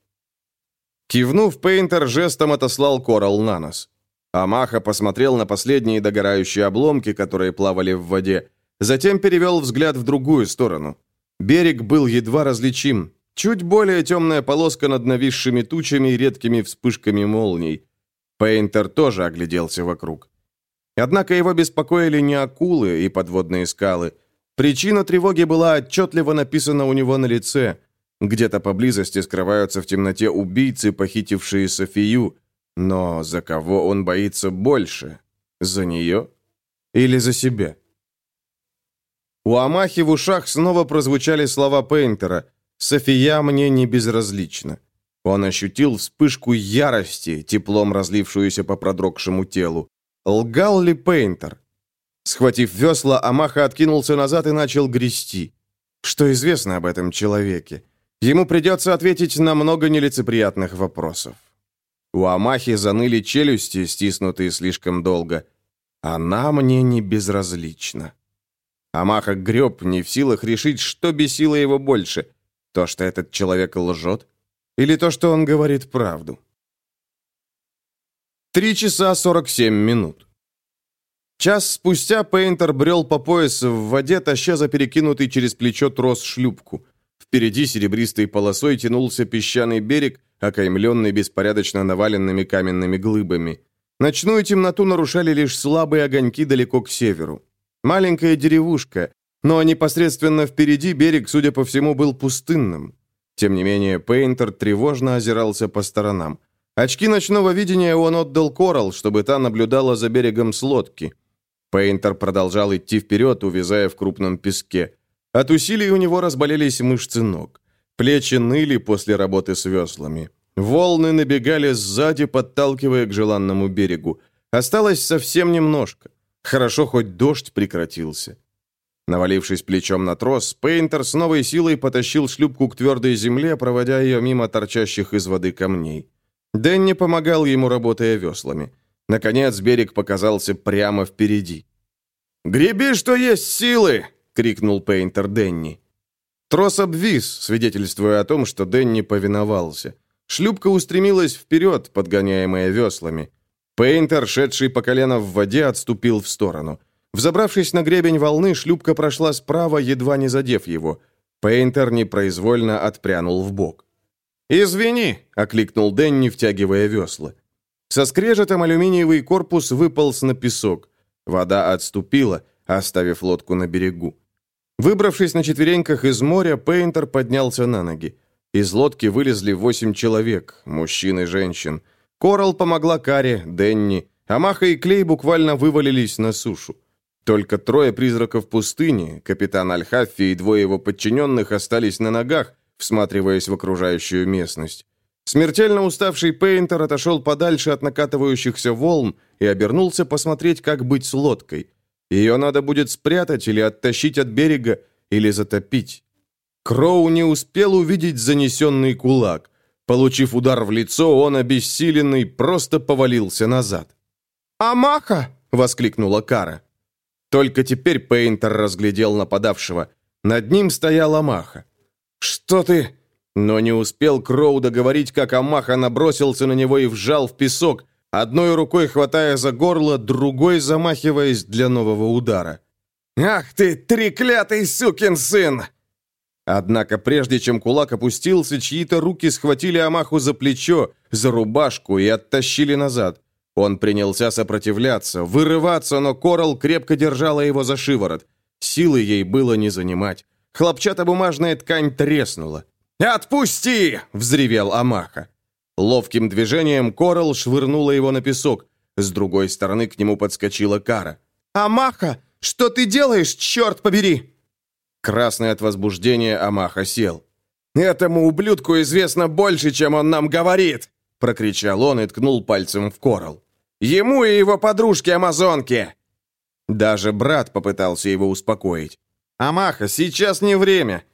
Кивнув, Пейнтер жестом отослал Коралл на нос. Амаха посмотрел на последние догорающие обломки, которые плавали в воде, Затем перевел взгляд в другую сторону. Берег был едва различим. Чуть более темная полоска над нависшими тучами и редкими вспышками молний. Пейнтер тоже огляделся вокруг. Однако его беспокоили не акулы и подводные скалы. Причина тревоги была отчетливо написана у него на лице. Где-то поблизости скрываются в темноте убийцы, похитившие Софию. Но за кого он боится больше? За нее? Или за себя? У Амахи в ушах снова прозвучали слова Пейнтера «София мне не безразлична». Он ощутил вспышку ярости, теплом разлившуюся по продрогшему телу. Лгал ли Пейнтер? Схватив весла, Амаха откинулся назад и начал грести. Что известно об этом человеке? Ему придется ответить на много нелицеприятных вопросов. У Амахи заныли челюсти, стиснутые слишком долго. Она мне не безразлична. Амаха греб, не в силах решить, что бесило его больше. То, что этот человек лжет, или то, что он говорит правду. Три часа сорок семь минут. Час спустя Пейнтер брел по пояс в воде, таща за перекинутый через плечо трос шлюпку. Впереди серебристой полосой тянулся песчаный берег, окаймленный беспорядочно наваленными каменными глыбами. Ночную темноту нарушали лишь слабые огоньки далеко к северу. Маленькая деревушка, но непосредственно впереди берег, судя по всему, был пустынным. Тем не менее, Пейнтер тревожно озирался по сторонам. Очки ночного видения он отдал Корал, чтобы та наблюдала за берегом с лодки. Пейнтер продолжал идти вперед, увязая в крупном песке. От усилий у него разболелись мышцы ног. Плечи ныли после работы с веслами. Волны набегали сзади, подталкивая к желанному берегу. Осталось совсем немножко. Хорошо, хоть дождь прекратился. Навалившись плечом на трос, Пейнтер с новой силой потащил шлюпку к твердой земле, проводя ее мимо торчащих из воды камней. Дэнни помогал ему, работая веслами. Наконец берег показался прямо впереди. «Греби, что есть силы!» — крикнул Пейнтер Дэнни. Трос обвис, свидетельствуя о том, что Дэнни повиновался. Шлюпка устремилась вперед, подгоняемая веслами. Пейнтер, шедший по колено в воде, отступил в сторону. Взобравшись на гребень волны, шлюпка прошла справа, едва не задев его. Пейнтер непроизвольно отпрянул в бок. «Извини!» — окликнул Дэнни, втягивая весла. Со скрежетом алюминиевый корпус выполз на песок. Вода отступила, оставив лодку на берегу. Выбравшись на четвереньках из моря, Пейнтер поднялся на ноги. Из лодки вылезли восемь человек, мужчин и женщин. Корал помогла Каре, Денни, а Маха и Клей буквально вывалились на сушу. Только трое призраков пустыни, капитан Аль-Хаффи и двое его подчиненных остались на ногах, всматриваясь в окружающую местность. Смертельно уставший Пейнтер отошел подальше от накатывающихся волн и обернулся посмотреть, как быть с лодкой. Ее надо будет спрятать или оттащить от берега, или затопить. Кроу не успел увидеть занесенный кулак. Получив удар в лицо, он, обессиленный, просто повалился назад. «Амаха!» — воскликнула Кара. Только теперь Пейнтер разглядел нападавшего. Над ним стояла Амаха. «Что ты?» Но не успел Кроу договорить, как Амаха набросился на него и вжал в песок, одной рукой хватая за горло, другой замахиваясь для нового удара. «Ах ты, треклятый сукин сын!» Однако прежде чем кулак опустился, чьи-то руки схватили Амаху за плечо, за рубашку и оттащили назад. Он принялся сопротивляться, вырываться, но Корал крепко держала его за шиворот. Силы ей было не занимать. Хлопчатобумажная ткань треснула. «Отпусти!» — взревел Амаха. Ловким движением Корал швырнула его на песок. С другой стороны к нему подскочила Кара. «Амаха, что ты делаешь, черт побери?» Красный от возбуждения Амаха сел. «Этому ублюдку известно больше, чем он нам говорит!» Прокричал он и ткнул пальцем в Корал. «Ему и его подружке-амазонке!» Даже брат попытался его успокоить. «Амаха, сейчас не время!»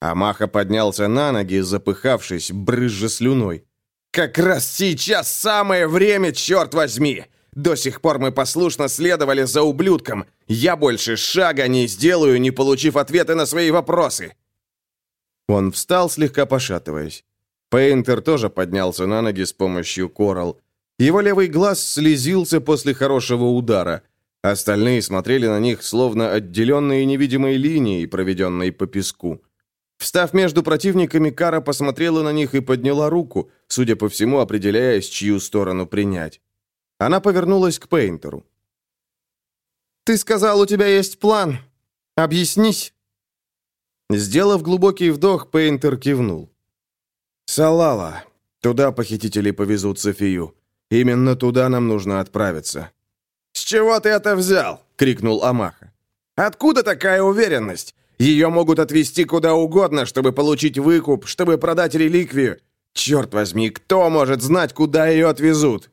Амаха поднялся на ноги, запыхавшись, брызжа слюной. «Как раз сейчас самое время, черт возьми! До сих пор мы послушно следовали за ублюдком. Я больше шага не сделаю, не получив ответы на свои вопросы». Он встал, слегка пошатываясь. Пейнтер тоже поднялся на ноги с помощью коралл. Его левый глаз слезился после хорошего удара. Остальные смотрели на них, словно отделенные невидимой линией, проведенной по песку. Встав между противниками, Кара посмотрела на них и подняла руку, судя по всему, определяясь, чью сторону принять. Она повернулась к Пейнтеру. «Ты сказал, у тебя есть план. Объяснись». Сделав глубокий вдох, Пейнтер кивнул. «Салала. Туда похитители повезут Софию. Именно туда нам нужно отправиться». «С чего ты это взял?» — крикнул Амаха. «Откуда такая уверенность? Ее могут отвезти куда угодно, чтобы получить выкуп, чтобы продать реликвию. Черт возьми, кто может знать, куда ее отвезут?»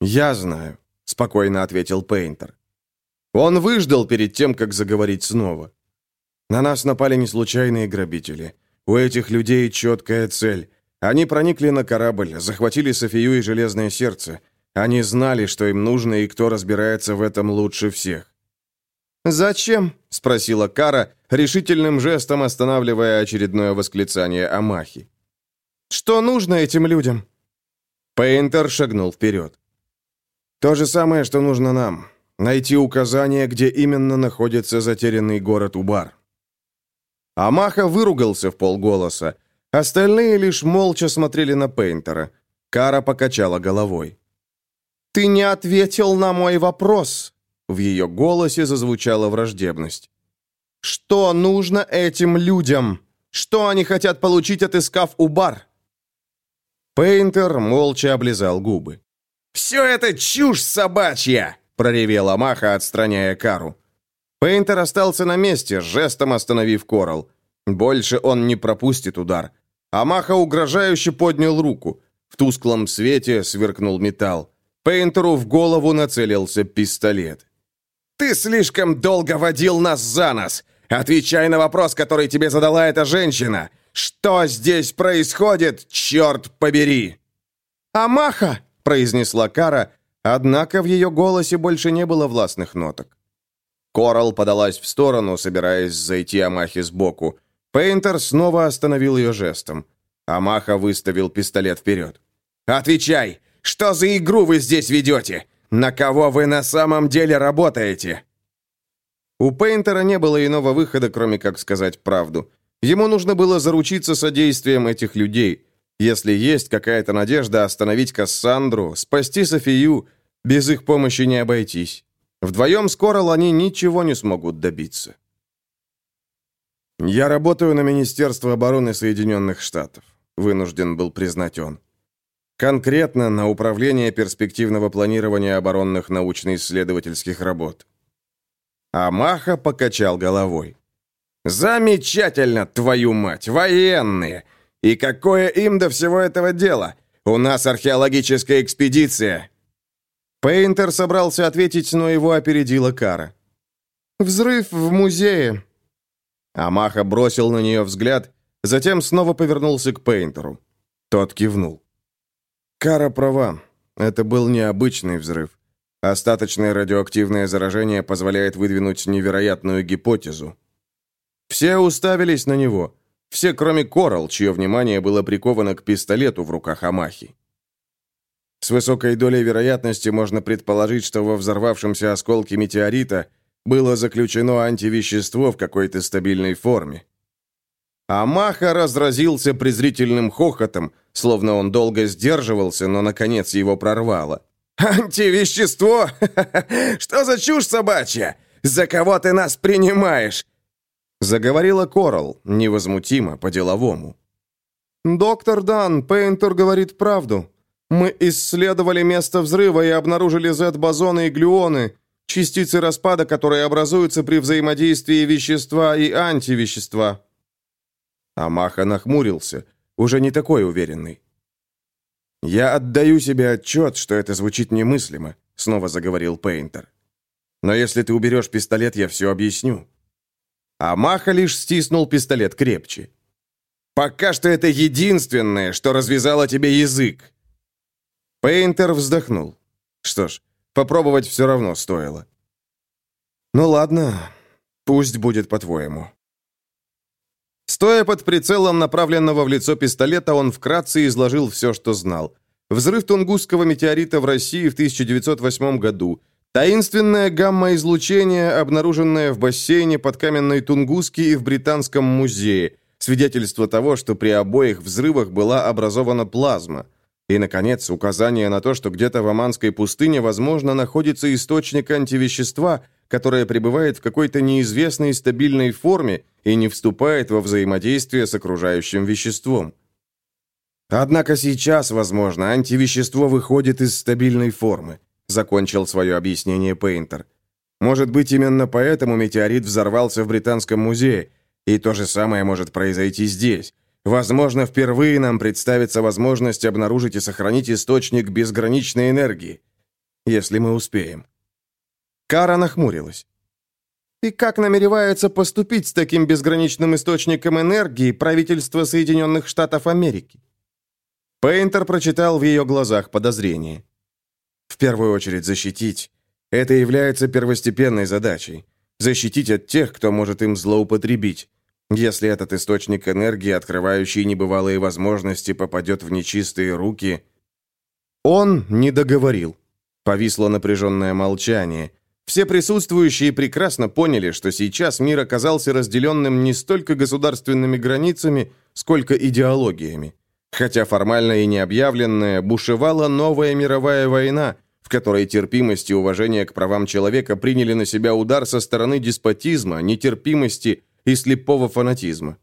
«Я знаю», — спокойно ответил Пейнтер. Он выждал перед тем, как заговорить снова. «На нас напали не случайные грабители. У этих людей четкая цель. Они проникли на корабль, захватили Софию и Железное Сердце. Они знали, что им нужно и кто разбирается в этом лучше всех. «Зачем?» — спросила Кара, решительным жестом останавливая очередное восклицание Амахи. «Что нужно этим людям?» Пейнтер шагнул вперед. «То же самое, что нужно нам. Найти указание, где именно находится затерянный город Убар». Амаха выругался в полголоса. Остальные лишь молча смотрели на Пейнтера. Кара покачала головой. «Ты не ответил на мой вопрос!» В ее голосе зазвучала враждебность. «Что нужно этим людям? Что они хотят получить, отыскав Убар?» Пейнтер молча облизал губы. «Все это чушь собачья!» — проревела Маха, отстраняя Кару. Пейнтер остался на месте, жестом остановив Корал. Больше он не пропустит удар. Амаха угрожающе поднял руку. В тусклом свете сверкнул металл. Пейнтеру в голову нацелился пистолет. «Ты слишком долго водил нас за нос! Отвечай на вопрос, который тебе задала эта женщина! Что здесь происходит, черт побери!» «Амаха!» — произнесла Кара, однако в ее голосе больше не было властных ноток. Корал подалась в сторону, собираясь зайти Амахе сбоку. Пейнтер снова остановил ее жестом. Амаха выставил пистолет вперед. «Отвечай! Что за игру вы здесь ведете? На кого вы на самом деле работаете?» У Пейнтера не было иного выхода, кроме как сказать правду. Ему нужно было заручиться содействием этих людей. Если есть какая-то надежда остановить Кассандру, спасти Софию, без их помощи не обойтись. Вдвоем с Корал они ничего не смогут добиться. «Я работаю на Министерство обороны Соединенных Штатов», — вынужден был признать он. Конкретно на Управление перспективного планирования оборонных научно-исследовательских работ. Амаха покачал головой. «Замечательно, твою мать, военные! И какое им до всего этого дело? У нас археологическая экспедиция!» Пейнтер собрался ответить, но его опередила Кара. «Взрыв в музее», Амаха бросил на нее взгляд, затем снова повернулся к Пейнтеру. Тот кивнул. Кара права. Это был необычный взрыв. Остаточное радиоактивное заражение позволяет выдвинуть невероятную гипотезу. Все уставились на него. Все, кроме Корал, чье внимание было приковано к пистолету в руках Амахи. С высокой долей вероятности можно предположить, что во взорвавшемся осколке метеорита было заключено антивещество в какой-то стабильной форме. Амаха разразился презрительным хохотом, словно он долго сдерживался, но, наконец, его прорвало. «Антивещество? Что за чушь собачья? За кого ты нас принимаешь?» Заговорила Корал, невозмутимо, по-деловому. «Доктор Дан, Пейнтер говорит правду. Мы исследовали место взрыва и обнаружили Z-бозоны и глюоны, Частицы распада, которые образуются при взаимодействии вещества и антивещества. Амаха нахмурился, уже не такой уверенный. «Я отдаю себе отчет, что это звучит немыслимо», — снова заговорил Пейнтер. «Но если ты уберешь пистолет, я все объясню». Амаха лишь стиснул пистолет крепче. «Пока что это единственное, что развязало тебе язык». Пейнтер вздохнул. «Что ж, Попробовать все равно стоило. Ну ладно, пусть будет по-твоему. Стоя под прицелом направленного в лицо пистолета, он вкратце изложил все, что знал. Взрыв Тунгусского метеорита в России в 1908 году, таинственное гамма-излучение, обнаруженное в бассейне под каменной Тунгуски и в Британском музее, свидетельство того, что при обоих взрывах была образована плазма – и, наконец, указание на то, что где-то в Аманской пустыне, возможно, находится источник антивещества, которое пребывает в какой-то неизвестной стабильной форме и не вступает во взаимодействие с окружающим веществом. Однако сейчас, возможно, антивещество выходит из стабильной формы, закончил свое объяснение Пейнтер. Может быть, именно поэтому метеорит взорвался в Британском музее, и то же самое может произойти здесь. Возможно, впервые нам представится возможность обнаружить и сохранить источник безграничной энергии, если мы успеем. Кара нахмурилась. И как намеревается поступить с таким безграничным источником энергии правительство Соединенных Штатов Америки? Пейнтер прочитал в ее глазах подозрение. В первую очередь защитить. Это является первостепенной задачей. Защитить от тех, кто может им злоупотребить. Если этот источник энергии, открывающий небывалые возможности, попадет в нечистые руки... Он не договорил. Повисло напряженное молчание. Все присутствующие прекрасно поняли, что сейчас мир оказался разделенным не столько государственными границами, сколько идеологиями. Хотя формально и не объявленная, бушевала новая мировая война, в которой терпимость и уважение к правам человека приняли на себя удар со стороны деспотизма, нетерпимости и слепого фанатизма.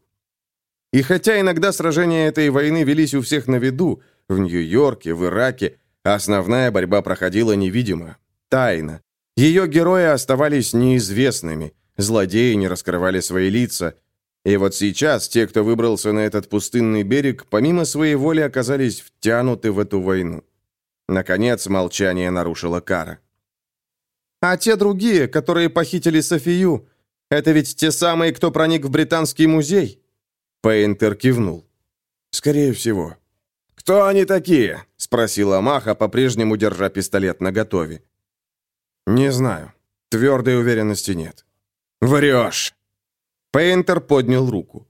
И хотя иногда сражения этой войны велись у всех на виду, в Нью-Йорке, в Ираке, основная борьба проходила невидимо, тайно, ее герои оставались неизвестными, злодеи не раскрывали свои лица. И вот сейчас те, кто выбрался на этот пустынный берег, помимо своей воли оказались втянуты в эту войну. Наконец молчание нарушила Кара. «А те другие, которые похитили Софию, это ведь те самые, кто проник в Британский музей?» Пейнтер кивнул. «Скорее всего». «Кто они такие?» — спросила Маха, по-прежнему держа пистолет наготове. «Не знаю. Твердой уверенности нет». «Врешь!» Пейнтер поднял руку.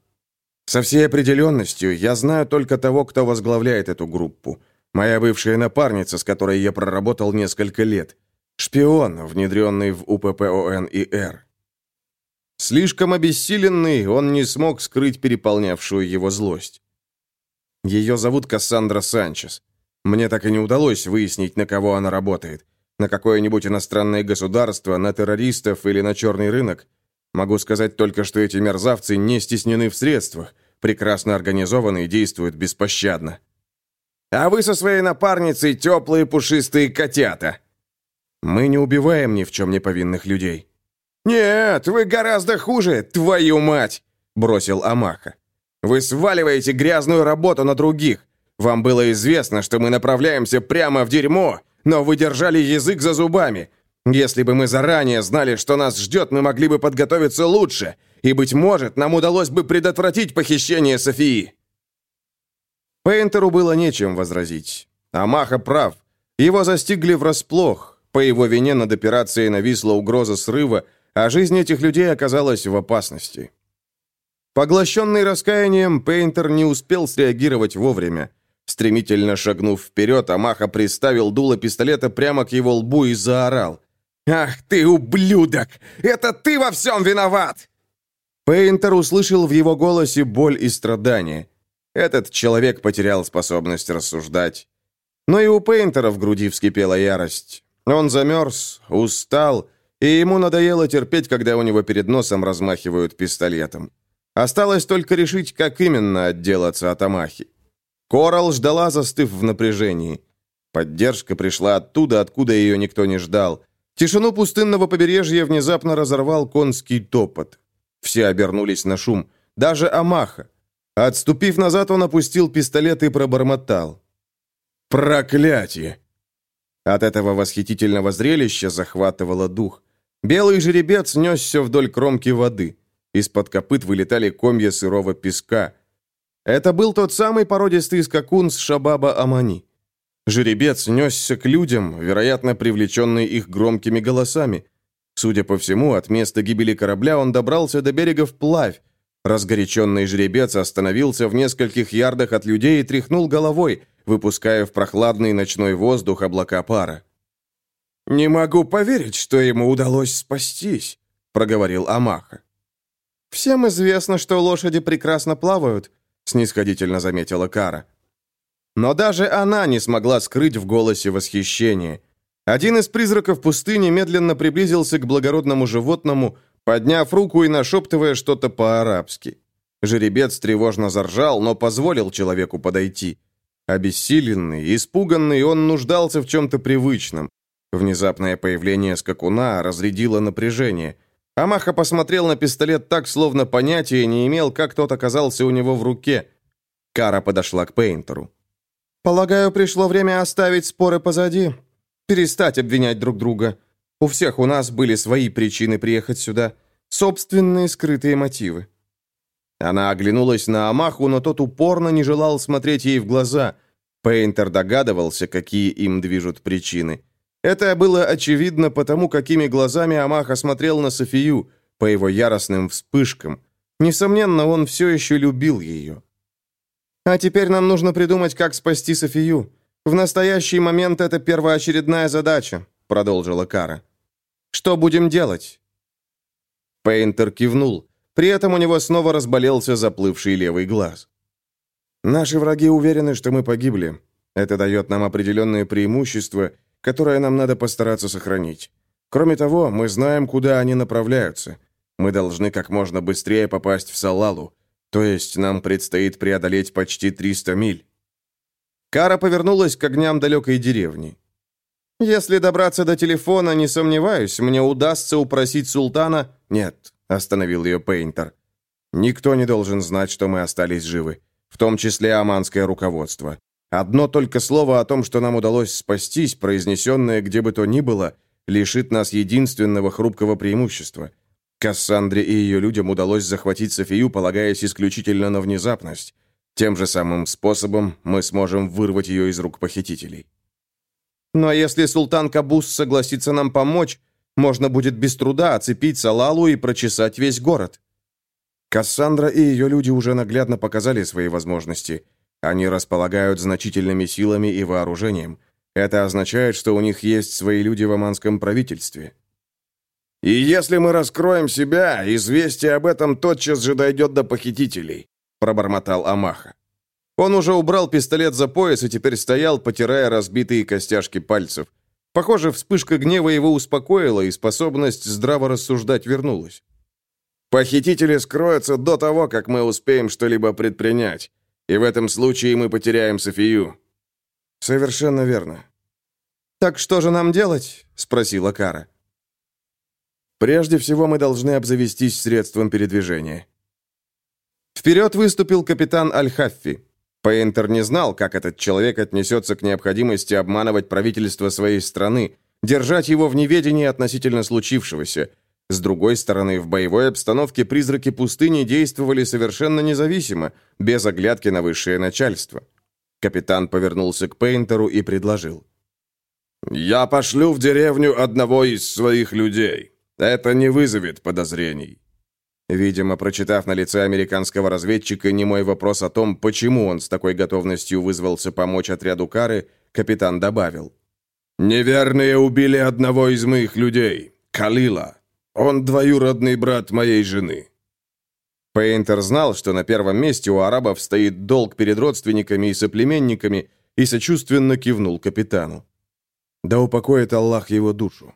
«Со всей определенностью я знаю только того, кто возглавляет эту группу. Моя бывшая напарница, с которой я проработал несколько лет. Шпион, внедренный в УППОН и Р. Слишком обессиленный, он не смог скрыть переполнявшую его злость. Ее зовут Кассандра Санчес. Мне так и не удалось выяснить, на кого она работает. На какое-нибудь иностранное государство, на террористов или на черный рынок. Могу сказать только, что эти мерзавцы не стеснены в средствах, прекрасно организованы и действуют беспощадно. А вы со своей напарницей теплые пушистые котята. Мы не убиваем ни в чем не повинных людей. Нет, вы гораздо хуже, твою мать, бросил Амаха. Вы сваливаете грязную работу на других. Вам было известно, что мы направляемся прямо в дерьмо, но вы держали язык за зубами. Если бы мы заранее знали, что нас ждет, мы могли бы подготовиться лучше, и, быть может, нам удалось бы предотвратить похищение Софии». Пейнтеру было нечем возразить. Амаха прав. Его застигли врасплох. По его вине над операцией нависла угроза срыва, а жизнь этих людей оказалась в опасности. Поглощенный раскаянием, Пейнтер не успел среагировать вовремя. Стремительно шагнув вперед, Амаха приставил дуло пистолета прямо к его лбу и заорал. «Ах ты, ублюдок! Это ты во всем виноват!» Пейнтер услышал в его голосе боль и страдания. Этот человек потерял способность рассуждать. Но и у Пейнтера в груди вскипела ярость. Он замерз, устал, и ему надоело терпеть, когда у него перед носом размахивают пистолетом. Осталось только решить, как именно отделаться от Амахи. Корал ждала, застыв в напряжении. Поддержка пришла оттуда, откуда ее никто не ждал. Тишину пустынного побережья внезапно разорвал конский топот. Все обернулись на шум. Даже Амаха. Отступив назад, он опустил пистолет и пробормотал. «Проклятие!» От этого восхитительного зрелища захватывало дух. Белый жеребец несся вдоль кромки воды. Из-под копыт вылетали комья сырого песка. Это был тот самый породистый скакун с Шабаба Амани. Жеребец несся к людям, вероятно, привлеченный их громкими голосами. Судя по всему, от места гибели корабля он добрался до берега вплавь. Разгоряченный жеребец остановился в нескольких ярдах от людей и тряхнул головой, выпуская в прохладный ночной воздух облака пара. «Не могу поверить, что ему удалось спастись», — проговорил Амаха. «Всем известно, что лошади прекрасно плавают», снисходительно заметила Кара. Но даже она не смогла скрыть в голосе восхищение. Один из призраков пустыни медленно приблизился к благородному животному, подняв руку и нашептывая что-то по-арабски. Жеребец тревожно заржал, но позволил человеку подойти. Обессиленный, испуганный, он нуждался в чем-то привычном. Внезапное появление скакуна разрядило напряжение. Амаха посмотрел на пистолет так, словно понятия не имел, как тот оказался у него в руке. Кара подошла к Пейнтеру. «Полагаю, пришло время оставить споры позади. Перестать обвинять друг друга. У всех у нас были свои причины приехать сюда. Собственные скрытые мотивы». Она оглянулась на Амаху, но тот упорно не желал смотреть ей в глаза. Пейнтер догадывался, какие им движут причины. Это было очевидно потому, какими глазами Амаха смотрел на Софию, по его яростным вспышкам. Несомненно, он все еще любил ее. «А теперь нам нужно придумать, как спасти Софию. В настоящий момент это первоочередная задача», — продолжила Кара. «Что будем делать?» Пейнтер кивнул. При этом у него снова разболелся заплывший левый глаз. «Наши враги уверены, что мы погибли. Это дает нам определенное преимущество, которое нам надо постараться сохранить. Кроме того, мы знаем, куда они направляются. Мы должны как можно быстрее попасть в Салалу, то есть нам предстоит преодолеть почти 300 миль». Кара повернулась к огням далекой деревни. «Если добраться до телефона, не сомневаюсь, мне удастся упросить султана...» «Нет, — остановил ее Пейнтер. «Никто не должен знать, что мы остались живы, в том числе оманское руководство. Одно только слово о том, что нам удалось спастись, произнесенное где бы то ни было, лишит нас единственного хрупкого преимущества. Кассандре и ее людям удалось захватить Софию, полагаясь исключительно на внезапность. Тем же самым способом мы сможем вырвать ее из рук похитителей». «Но если султан Кабус согласится нам помочь, можно будет без труда оцепить Салалу и прочесать весь город. Кассандра и ее люди уже наглядно показали свои возможности. Они располагают значительными силами и вооружением. Это означает, что у них есть свои люди в оманском правительстве. И если мы раскроем себя, известие об этом тотчас же дойдет до похитителей, пробормотал Амаха. Он уже убрал пистолет за пояс и теперь стоял, потирая разбитые костяшки пальцев. Похоже, вспышка гнева его успокоила, и способность здраво рассуждать вернулась. «Похитители скроются до того, как мы успеем что-либо предпринять, и в этом случае мы потеряем Софию». «Совершенно верно». «Так что же нам делать?» — спросила Кара. «Прежде всего мы должны обзавестись средством передвижения». Вперед выступил капитан Аль-Хаффи. Пейнтер не знал, как этот человек отнесется к необходимости обманывать правительство своей страны, держать его в неведении относительно случившегося. С другой стороны, в боевой обстановке призраки пустыни действовали совершенно независимо, без оглядки на высшее начальство. Капитан повернулся к Пейнтеру и предложил. «Я пошлю в деревню одного из своих людей. Это не вызовет подозрений». Видимо, прочитав на лице американского разведчика немой вопрос о том, почему он с такой готовностью вызвался помочь отряду Кары, капитан добавил. «Неверные убили одного из моих людей, Калила. Он двоюродный брат моей жены». Пейнтер знал, что на первом месте у арабов стоит долг перед родственниками и соплеменниками, и сочувственно кивнул капитану. «Да упокоит Аллах его душу».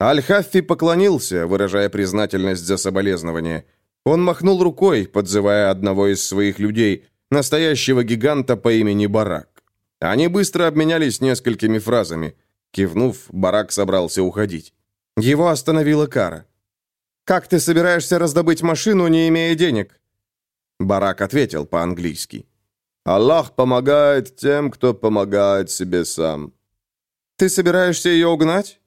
Аль-Хаффи поклонился, выражая признательность за соболезнование. Он махнул рукой, подзывая одного из своих людей, настоящего гиганта по имени Барак. Они быстро обменялись несколькими фразами. Кивнув, Барак собрался уходить. Его остановила Кара. «Как ты собираешься раздобыть машину, не имея денег?» Барак ответил по-английски. «Аллах помогает тем, кто помогает себе сам». «Ты собираешься ее угнать?»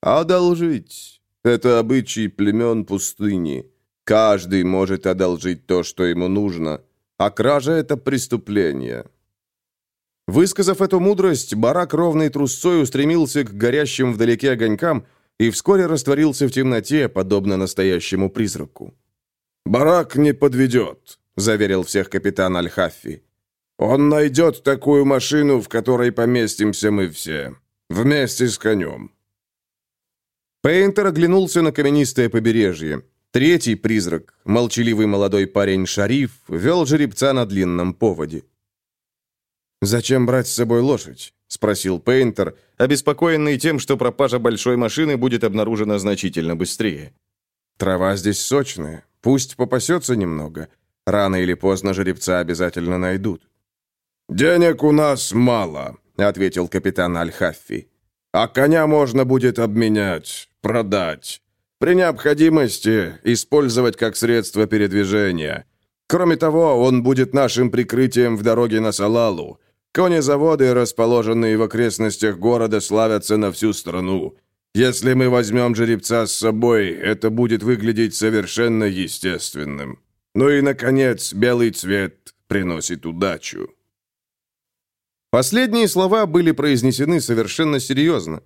«Одолжить. Это обычай племен пустыни. Каждый может одолжить то, что ему нужно. А кража — это преступление». Высказав эту мудрость, барак ровной трусцой устремился к горящим вдалеке огонькам и вскоре растворился в темноте, подобно настоящему призраку. «Барак не подведет», — заверил всех капитан Аль-Хаффи. «Он найдет такую машину, в которой поместимся мы все, вместе с конем. Пейнтер оглянулся на каменистое побережье. Третий призрак, молчаливый молодой парень Шариф, вел жеребца на длинном поводе. «Зачем брать с собой лошадь?» — спросил Пейнтер, обеспокоенный тем, что пропажа большой машины будет обнаружена значительно быстрее. «Трава здесь сочная. Пусть попасется немного. Рано или поздно жеребца обязательно найдут». «Денег у нас мало», — ответил капитан Аль-Хаффи. «А коня можно будет обменять, продать. При необходимости использовать как средство передвижения. Кроме того, он будет нашим прикрытием в дороге на Салалу. Конезаводы, расположенные в окрестностях города, славятся на всю страну. Если мы возьмем жеребца с собой, это будет выглядеть совершенно естественным. Ну и, наконец, белый цвет приносит удачу. Последние слова были произнесены совершенно серьезно.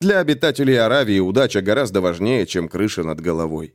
Для обитателей Аравии удача гораздо важнее, чем крыша над головой.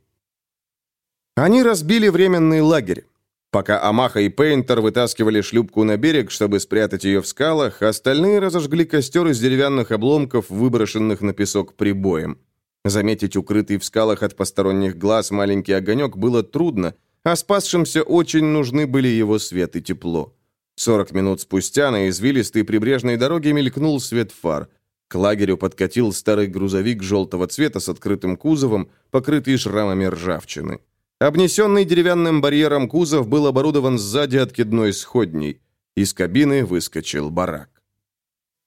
Они разбили временный лагерь. Пока Амаха и Пейнтер вытаскивали шлюпку на берег, чтобы спрятать ее в скалах, остальные разожгли костер из деревянных обломков, выброшенных на песок прибоем. Заметить укрытый в скалах от посторонних глаз маленький огонек было трудно, а спасшимся очень нужны были его свет и тепло. Сорок минут спустя на извилистой прибрежной дороге мелькнул свет фар. К лагерю подкатил старый грузовик желтого цвета с открытым кузовом, покрытый шрамами ржавчины. Обнесенный деревянным барьером кузов был оборудован сзади откидной сходней. Из кабины выскочил барак.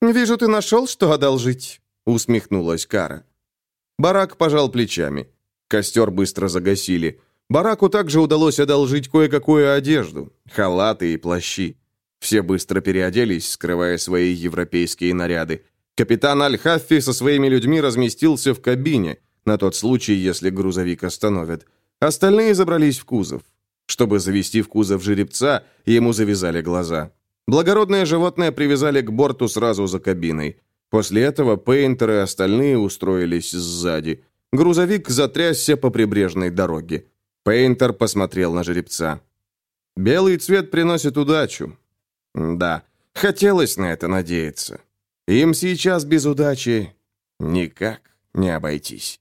«Вижу, ты нашел, что одолжить», — усмехнулась Кара. Барак пожал плечами. Костер быстро загасили. Бараку также удалось одолжить кое-какую одежду, халаты и плащи. Все быстро переоделись, скрывая свои европейские наряды. Капитан Аль-Хаффи со своими людьми разместился в кабине, на тот случай, если грузовик остановят. Остальные забрались в кузов. Чтобы завести в кузов жеребца, ему завязали глаза. Благородное животное привязали к борту сразу за кабиной. После этого Пейнтер и остальные устроились сзади. Грузовик затрясся по прибрежной дороге. Пейнтер посмотрел на жеребца. «Белый цвет приносит удачу». «Да, хотелось на это надеяться. Им сейчас без удачи никак не обойтись».